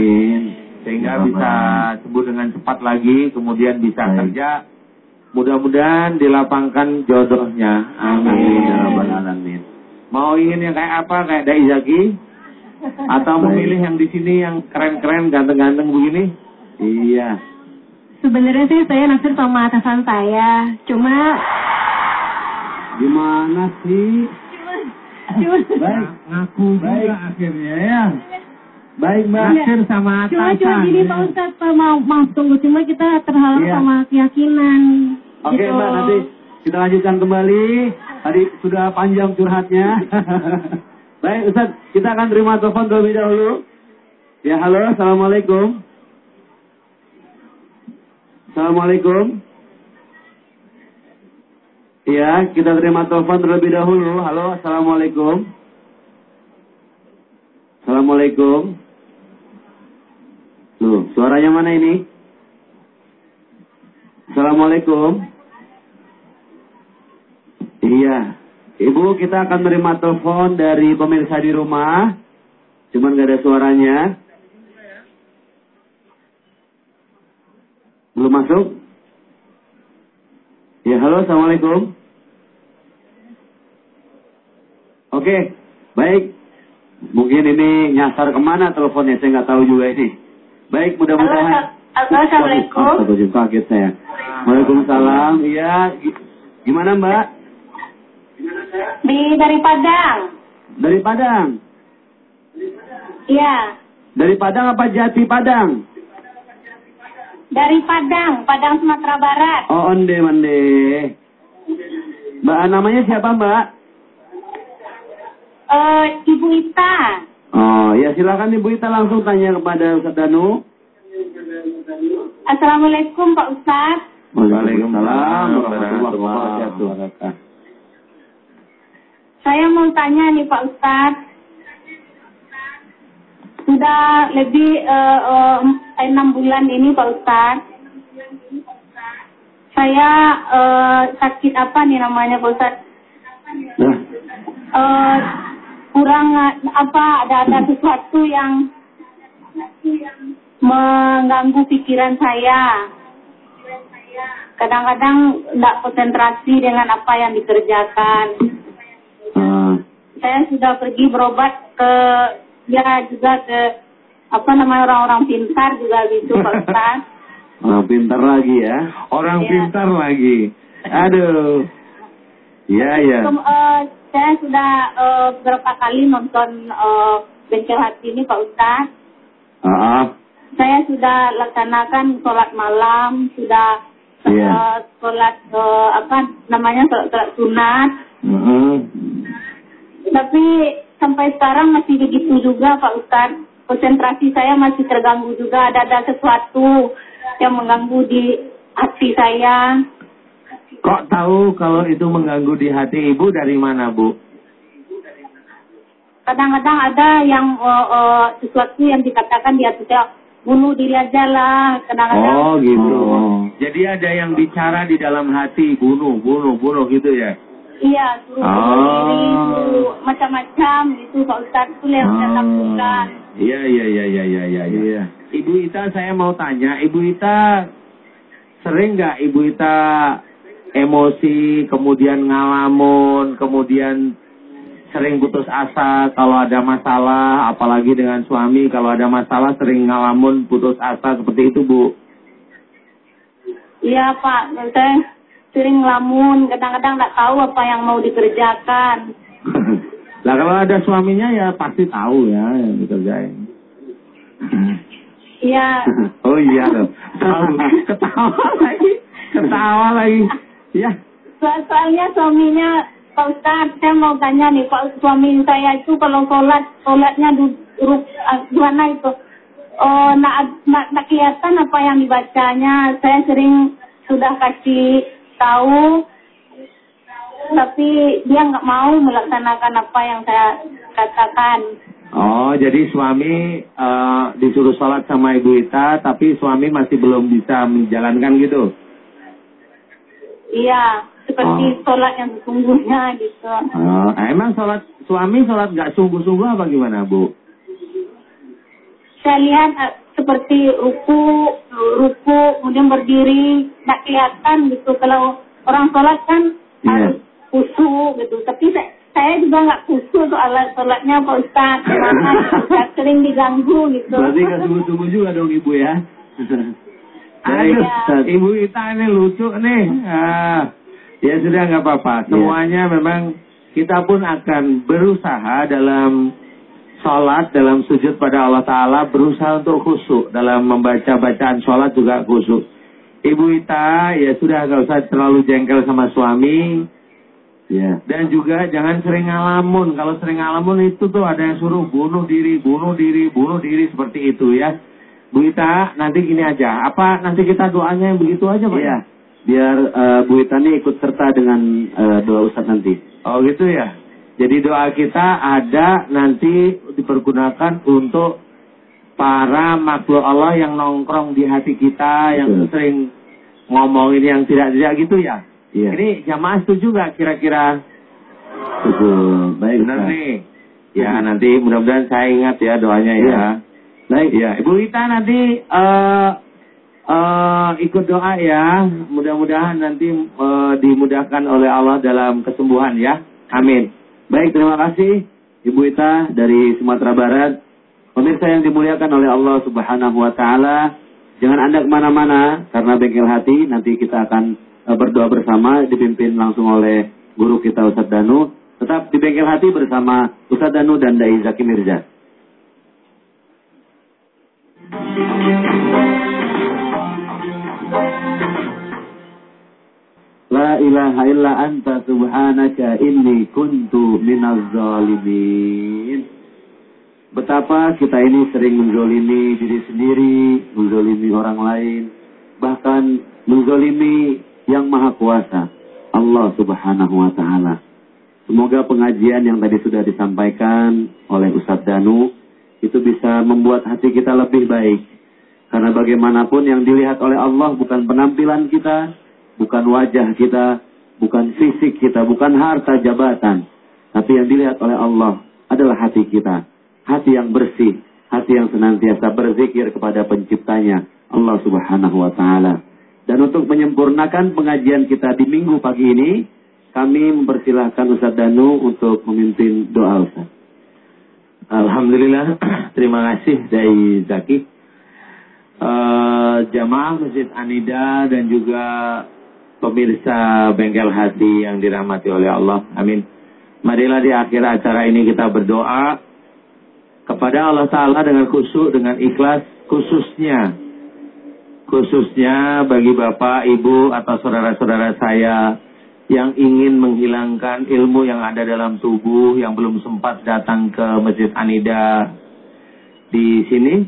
Sehingga Amin. bisa sembuh dengan cepat lagi, kemudian bisa Baik. kerja. Mudah-mudahan dilapangkan jodohnya. Amin. Ya Rabbal Amin. Alamin. Mau ingin yang kayak apa? Kayak Dai Zaki? Atau Baik. memilih yang di sini yang keren-keren, ganteng-ganteng begini? Iya. Sebenarnya sih saya naksir sama atasan saya. Cuma Gimana sih? cuma Baik. Ngaku Baik. juga akhirnya ya. Baik Mbak. Naksir sama cuma atasan. cuma gini Pak Ustadz Pak, mau maaf tunggu cuma kita terhalang Iya. sama keyakinan. Oke gitu. Mbak, nanti kita lanjutkan kembali. Tadi sudah panjang curhatnya. Baik Ustaz, kita akan terima telepon terlebih dahulu. Ya halo, Assalamualaikum. Assalamualaikum. Ya, kita terima telepon terlebih dahulu. Halo, Assalamualaikum. Assalamualaikum. Loh, suaranya mana ini? Assalamualaikum. Iya. Ibu, kita akan menerima telepon dari pemirsa di rumah. Cuman gak ada suaranya. Belum masuk? Ya, halo, Assalamualaikum. Oke, baik. Mungkin ini nyasar ke mana teleponnya, saya nggak tahu juga ini. Baik, mudah-mudahan. Assalamualaikum. Kaget saya. Waalaikumsalam. Iya, gi- gimana Mbak? Di dari Padang. Dari Padang. Iya. Dari Padang apa Jati Padang? Dari Padang, Padang Sumatera Barat. Oh, onde mande. Mbak, namanya siapa, Mbak? Eh, Ibu Ita. Oh, ya silakan Ibu Ita langsung tanya kepada Ustaz Danu. Assalamualaikum Pak Ustadz. Waalaikumsalam warahmatullahi wabarakatuh. Saya mau tanya nih Pak Ustadz. Sudah lebih eh, eh, enam bulan ini Pak Ustadz. Saya eh, sakit apa nih namanya Pak Ustadz? Nah, Eh, kurang apa ada ada sesuatu yang mengganggu pikiran saya. Kadang-kadang tidak konsentrasi dengan apa yang dikerjakan. Saya sudah pergi berobat ke ya juga ke apa namanya orang-orang pintar juga gitu Pak Ustaz. orang pintar lagi ya. Orang Iya. pintar lagi. Aduh. Iya, iya. Kem- eh, saya sudah eh, beberapa kali nonton eh, bengkel hati ini Pak Ustaz. Ah, ah. Saya sudah laksanakan sholat malam, sudah eh, Iya. sholat eh, apa namanya sholat, sholat sunat. Mm-mm. Tapi sampai sekarang masih begitu juga Pak Ustaz. Konsentrasi saya masih terganggu juga. Ada ada sesuatu yang mengganggu di hati saya. Kok tahu kalau itu mengganggu di hati ibu dari mana, Bu? Kadang-kadang ada yang eh, eh, sesuatu yang dikatakan di hati saya bunuh diri aja lah. Kadang-kadang Oh, gitu. Oh. Jadi ada yang bicara di dalam hati, bunuh, bunuh, bunuh gitu ya. Iya suruh Oh. diri, suruh macam-macam gitu Pak Ustaz. Itu yang saya Oh. takutkan. Iya, iya, iya, iya, iya, iya. Iya. Ibu Ita saya mau tanya, Ibu Ita sering nggak Ibu Ita emosi, kemudian ngalamun, kemudian sering putus asa kalau ada masalah, apalagi dengan suami kalau ada masalah sering ngalamun putus asa seperti itu Bu. Iya Pak, saya sering lamun. Kadang-kadang nggak tahu apa yang mau dikerjakan. Lah kalau ada suaminya ya pasti tahu ya yang dikerjain. Iya. Oh iya loh. Tahu. Ketawa lagi. Ketawa lagi. Ya. So- soalnya suaminya Pak Ustadz, saya mau tanya nih Pak suami saya itu kalau sholat sholatnya duduk ah, gimana itu? Oh, nak, nak, nak kelihatan apa yang dibacanya. Saya sering sudah kasih tahu, tapi dia nggak mau melaksanakan apa yang saya katakan. Oh, jadi suami eh, disuruh sholat sama Ibu Ita, tapi suami masih belum bisa menjalankan gitu. Iya, seperti Oh. sholat yang sesungguhnya gitu. Oh, eh, emang sholat suami sholat nggak sungguh-sungguh apa gimana Bu? saya lihat eh, seperti ruku, ruku, kemudian berdiri, tidak kelihatan gitu. Kalau orang sholat kan Iya. harus khusyuk gitu. Tapi saya, saya juga nggak khusyuk soal sholatnya Pak Ustadz. Karena sering diganggu gitu. Berarti nggak sungguh-sungguh juga dong Ibu ya. Aduh, Iya. Ibu Ita ini lucu nih. Ah, ya sudah nggak apa-apa. Semuanya memang kita pun akan berusaha dalam sholat, dalam sujud pada Allah Ta'ala, berusaha untuk khusyuk. Dalam membaca bacaan sholat juga khusyuk. Ibu Ita, ya sudah nggak usah terlalu jengkel sama suami. Iya. Dan juga jangan sering ngalamun. Kalau sering ngalamun itu tuh ada yang suruh bunuh diri, bunuh diri, bunuh diri seperti itu ya. Bu Ita, nanti gini aja. Apa nanti kita doanya yang begitu aja Pak? Iya. Biar eh, Bu Ita nih ikut serta dengan eh, doa Ustadz nanti. Oh gitu ya. Jadi doa kita ada nanti dipergunakan untuk para makhluk Allah yang nongkrong di hati kita, yang Betul. sering ngomongin yang tidak-tidak gitu ya. Iya. Ini jamaah setuju nggak kira-kira? Betul. Baik. Benar Ustaz. nih. Ya nanti mudah-mudahan saya ingat ya doanya ya. Iya. Baik. Ya, Ibu Ita nanti eh eh, ikut doa ya. Mudah-mudahan nanti eh, dimudahkan oleh Allah dalam kesembuhan ya. Amin. Baik, terima kasih Ibu Ita dari Sumatera Barat. Pemirsa yang dimuliakan oleh Allah Subhanahu wa taala, jangan Anda ke mana-mana karena bengkel hati nanti kita akan eh, berdoa bersama dipimpin langsung oleh guru kita Ustadz Danu. Tetap di bengkel hati bersama Ustadz Danu dan Dai Zaki Mirza. La ilaha illa anta subhanaka inni kuntu minaz zalimin. Betapa kita ini sering menzolimi diri sendiri, menzolimi orang lain, bahkan menzolimi yang maha kuasa, Allah subhanahu wa ta'ala. Semoga pengajian yang tadi sudah disampaikan oleh Ustadz Danu, itu bisa membuat hati kita lebih baik. Karena bagaimanapun yang dilihat oleh Allah bukan penampilan kita, bukan wajah kita, bukan fisik kita, bukan harta jabatan. Tapi yang dilihat oleh Allah adalah hati kita. Hati yang bersih, hati yang senantiasa berzikir kepada penciptanya, Allah subhanahu wa ta'ala. Dan untuk menyempurnakan pengajian kita di minggu pagi ini, kami mempersilahkan Ustaz Danu untuk memimpin doa Ustaz. Alhamdulillah, terima kasih dari Zaki. Uh, jamaah Masjid Anida dan juga pemirsa bengkel hati yang dirahmati oleh Allah. Amin. Marilah di akhir acara ini kita berdoa kepada Allah Ta'ala dengan khusyuk, dengan ikhlas, khususnya, khususnya bagi Bapak, Ibu, atau saudara-saudara saya yang ingin menghilangkan ilmu yang ada dalam tubuh, yang belum sempat datang ke Masjid Anida di sini.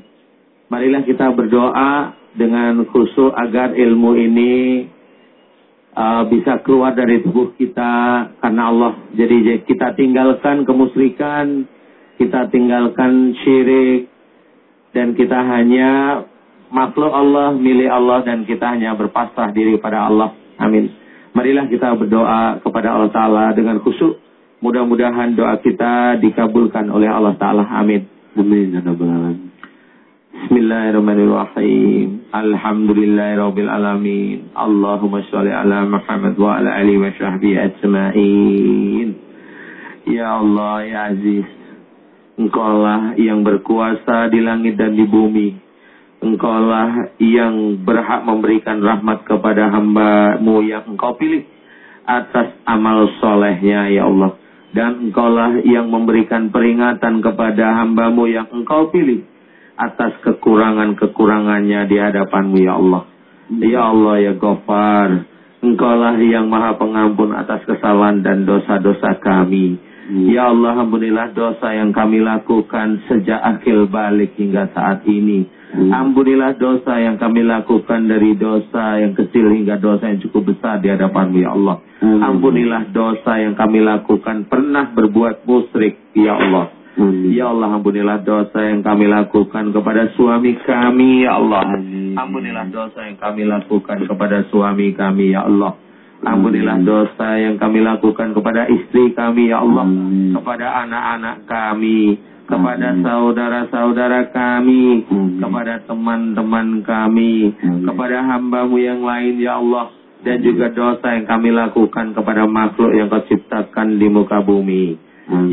Marilah kita berdoa dengan khusyuk agar ilmu ini uh, bisa keluar dari tubuh kita karena Allah. Jadi kita tinggalkan kemusyrikan, kita tinggalkan syirik dan kita hanya makhluk Allah, milik Allah dan kita hanya berpasrah diri pada Allah. Amin. Marilah kita berdoa kepada Allah Ta'ala dengan khusyuk. Mudah-mudahan doa kita dikabulkan oleh Allah Ta'ala. Amin. Amin. Bismillahirrahmanirrahim. Alhamdulillahirabbil alamin. Allahumma shalli ala Muhammad wa ala alihi wa sahbihi ajma'in. Ya Allah, ya Aziz. Engkaulah yang berkuasa di langit dan di bumi. Engkaulah yang berhak memberikan rahmat kepada hambamu yang engkau pilih atas amal solehnya ya Allah. Dan engkaulah yang memberikan peringatan kepada hambamu yang engkau pilih atas kekurangan-kekurangannya di hadapanmu ya Allah. Ya Allah ya Gofar, engkaulah yang maha pengampun atas kesalahan dan dosa-dosa kami. Hmm. Ya Allah, ampunilah dosa yang kami lakukan sejak akhir balik hingga saat ini. Hmm. Ampunilah dosa yang kami lakukan dari dosa yang kecil hingga dosa yang cukup besar di hadapanmu ya Allah. Hmm. Ampunilah dosa yang kami lakukan pernah berbuat musyrik ya Allah. Ya Allah ampunilah dosa yang kami lakukan kepada suami kami ya Allah. Ampunilah dosa yang kami lakukan kepada suami kami ya Allah. Ampunilah dosa yang kami lakukan kepada istri kami, ya Allah. Kepada anak-anak kami. Kepada saudara-saudara kami. Kepada teman-teman kami. Kepada hambamu yang lain, ya Allah. Dan juga dosa yang kami lakukan kepada makhluk yang kau ciptakan di muka bumi.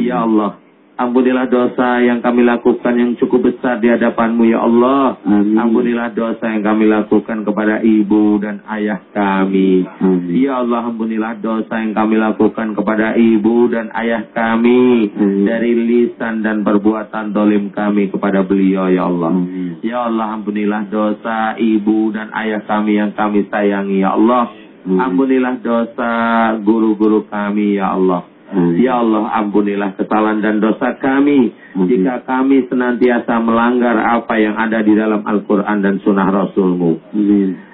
Ya Allah. Ampunilah dosa yang kami lakukan yang cukup besar di hadapanmu ya Allah. Amin. Ampunilah dosa yang kami lakukan kepada ibu dan ayah kami. Amin. Ya Allah ampunilah dosa yang kami lakukan kepada ibu dan ayah kami. Amin. Dari lisan dan perbuatan dolim kami kepada beliau ya Allah. Amin. Ya Allah ampunilah dosa ibu dan ayah kami yang kami sayangi ya Allah. Amin. Ampunilah dosa guru-guru kami ya Allah. Ya Allah ampunilah kesalahan dan dosa kami jika kami senantiasa melanggar apa yang ada di dalam Al-Quran dan Sunnah Rasulmu.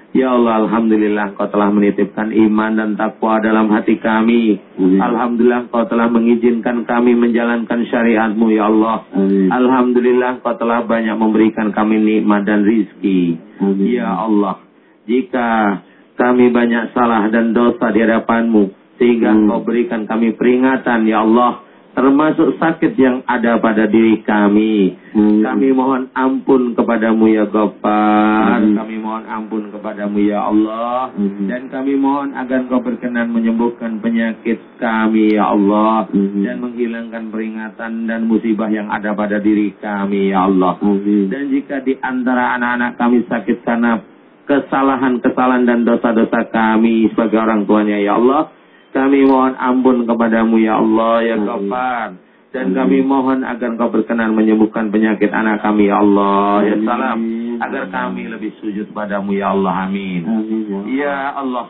Ya Allah, Alhamdulillah Kau telah menitipkan iman dan takwa dalam hati kami. Alhamdulillah Kau telah mengizinkan kami menjalankan syariatmu, Ya Allah. Alhamdulillah Kau telah banyak memberikan kami nikmat dan rizki. Ya Allah, jika kami banyak salah dan dosa di hadapanmu, sehingga hmm. kau berikan kami peringatan ya Allah termasuk sakit yang ada pada diri kami. Hmm. Kami mohon ampun kepadamu ya Gopar. Hmm. Kami mohon ampun kepadamu ya Allah. Hmm. Dan kami mohon agar kau berkenan menyembuhkan penyakit kami ya Allah. Hmm. Dan menghilangkan peringatan dan musibah yang ada pada diri kami ya Allah. Hmm. Dan jika di antara anak-anak kami sakit karena kesalahan-kesalahan dan dosa-dosa kami sebagai orang tuanya ya Allah kami mohon ampun kepadamu ya Allah ya Ghaffar. Dan kami mohon agar Engkau berkenan menyembuhkan penyakit anak kami ya Allah. Ya salam. Agar kami lebih sujud padamu ya Allah. Amin. Ya. Ya Allah,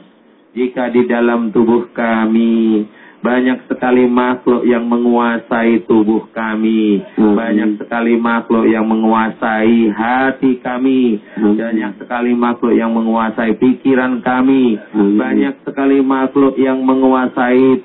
jika di dalam tubuh kami banyak sekali makhluk yang menguasai tubuh kami, Amin. banyak sekali makhluk yang menguasai hati kami, Amin. banyak sekali makhluk yang menguasai pikiran kami, Amin. banyak sekali makhluk yang menguasai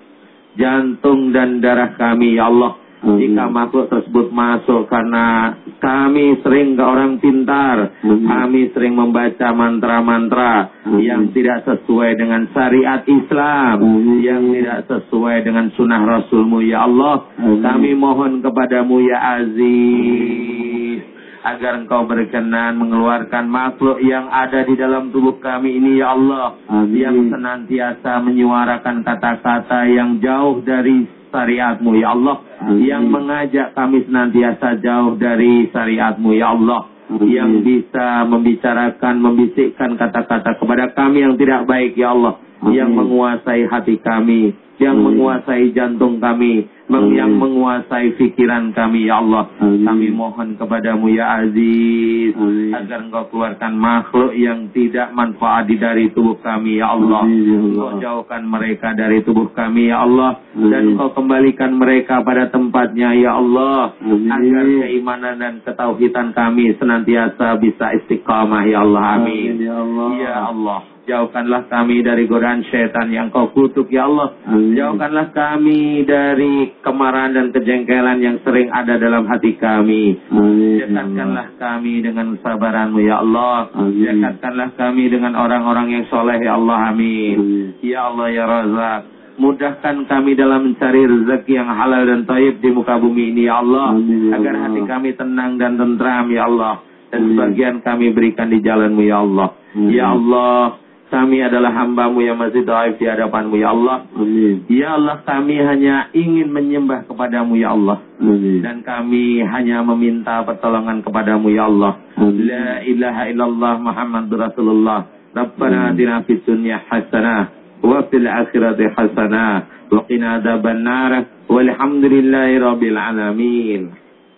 jantung dan darah kami, ya Allah. Amin. Jika makhluk tersebut masuk karena kami sering ke orang pintar, Amin. kami sering membaca mantra-mantra Amin. yang tidak sesuai dengan syariat Islam, yang tidak sesuai dengan sunnah Rasulmu ya Allah. Kami mohon kepadamu ya Aziz agar engkau berkenan mengeluarkan makhluk yang ada di dalam tubuh kami ini ya Allah Amin. yang senantiasa menyuarakan kata-kata yang jauh dari syariatmu ya Allah Amin. yang mengajak kami senantiasa jauh dari syariatmu ya Allah Amin. yang bisa membicarakan membisikkan kata-kata kepada kami yang tidak baik ya Allah Amin. yang menguasai hati kami yang Amin. menguasai jantung kami meng- Amin. yang menguasai pikiran kami ya Allah Amin. kami mohon kepadamu ya Aziz Amin. agar engkau keluarkan makhluk yang tidak manfaat di dari tubuh kami ya Allah Amin, ya Allah. engkau jauhkan mereka dari tubuh kami ya Allah dan Amin. engkau kembalikan mereka pada tempatnya ya Allah Amin. agar keimanan dan ketauhidan kami senantiasa bisa istiqamah ya Allah amin, Amin, ya Allah. ya Allah jauhkanlah kami dari godaan syaitan yang kau kutuk ya Allah Amin. jauhkanlah kami dari kemarahan dan kejengkelan yang sering ada dalam hati kami Amin. Dekatkanlah kami dengan sabaranmu ya Allah. Amin. Dekatkanlah kami dengan orang-orang yang soleh ya Allah. Amin. Amin. Ya Allah ya Razak. Mudahkan kami dalam mencari rezeki yang halal dan taib di muka bumi ini ya Allah. Amin, ya Agar Allah. hati kami tenang dan tentram ya Allah. Dan sebagian kami berikan di jalanmu ya Allah. Amin. Ya Allah. Kami adalah hambamu yang masih daif di hadapanmu ya Allah. Amin. Ya Allah kami hanya ingin menyembah kepadamu ya Allah Amin. dan kami hanya meminta pertolongan kepadamu ya Allah. Amin. La ilaha illallah Muhammadur Rasulullah. Rabbana atina fid dunya hasanah wa fil akhirati hasanah wa qina adzaban nar. Walhamdulillahi rabbil alamin.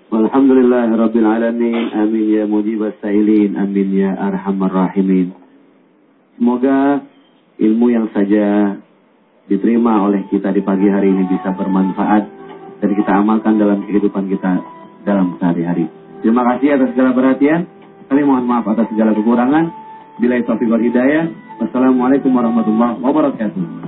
Walhamdulillah Rabbil Alamin Amin ya mujibas sa'ilin Amin ya arhamar rahimin Semoga ilmu yang saja diterima oleh kita di pagi hari ini bisa bermanfaat dan kita amalkan dalam kehidupan kita dalam sehari-hari. Terima kasih atas segala perhatian. Kami mohon maaf atas segala kekurangan. Bila itu hidayah. Wassalamualaikum warahmatullahi wabarakatuh.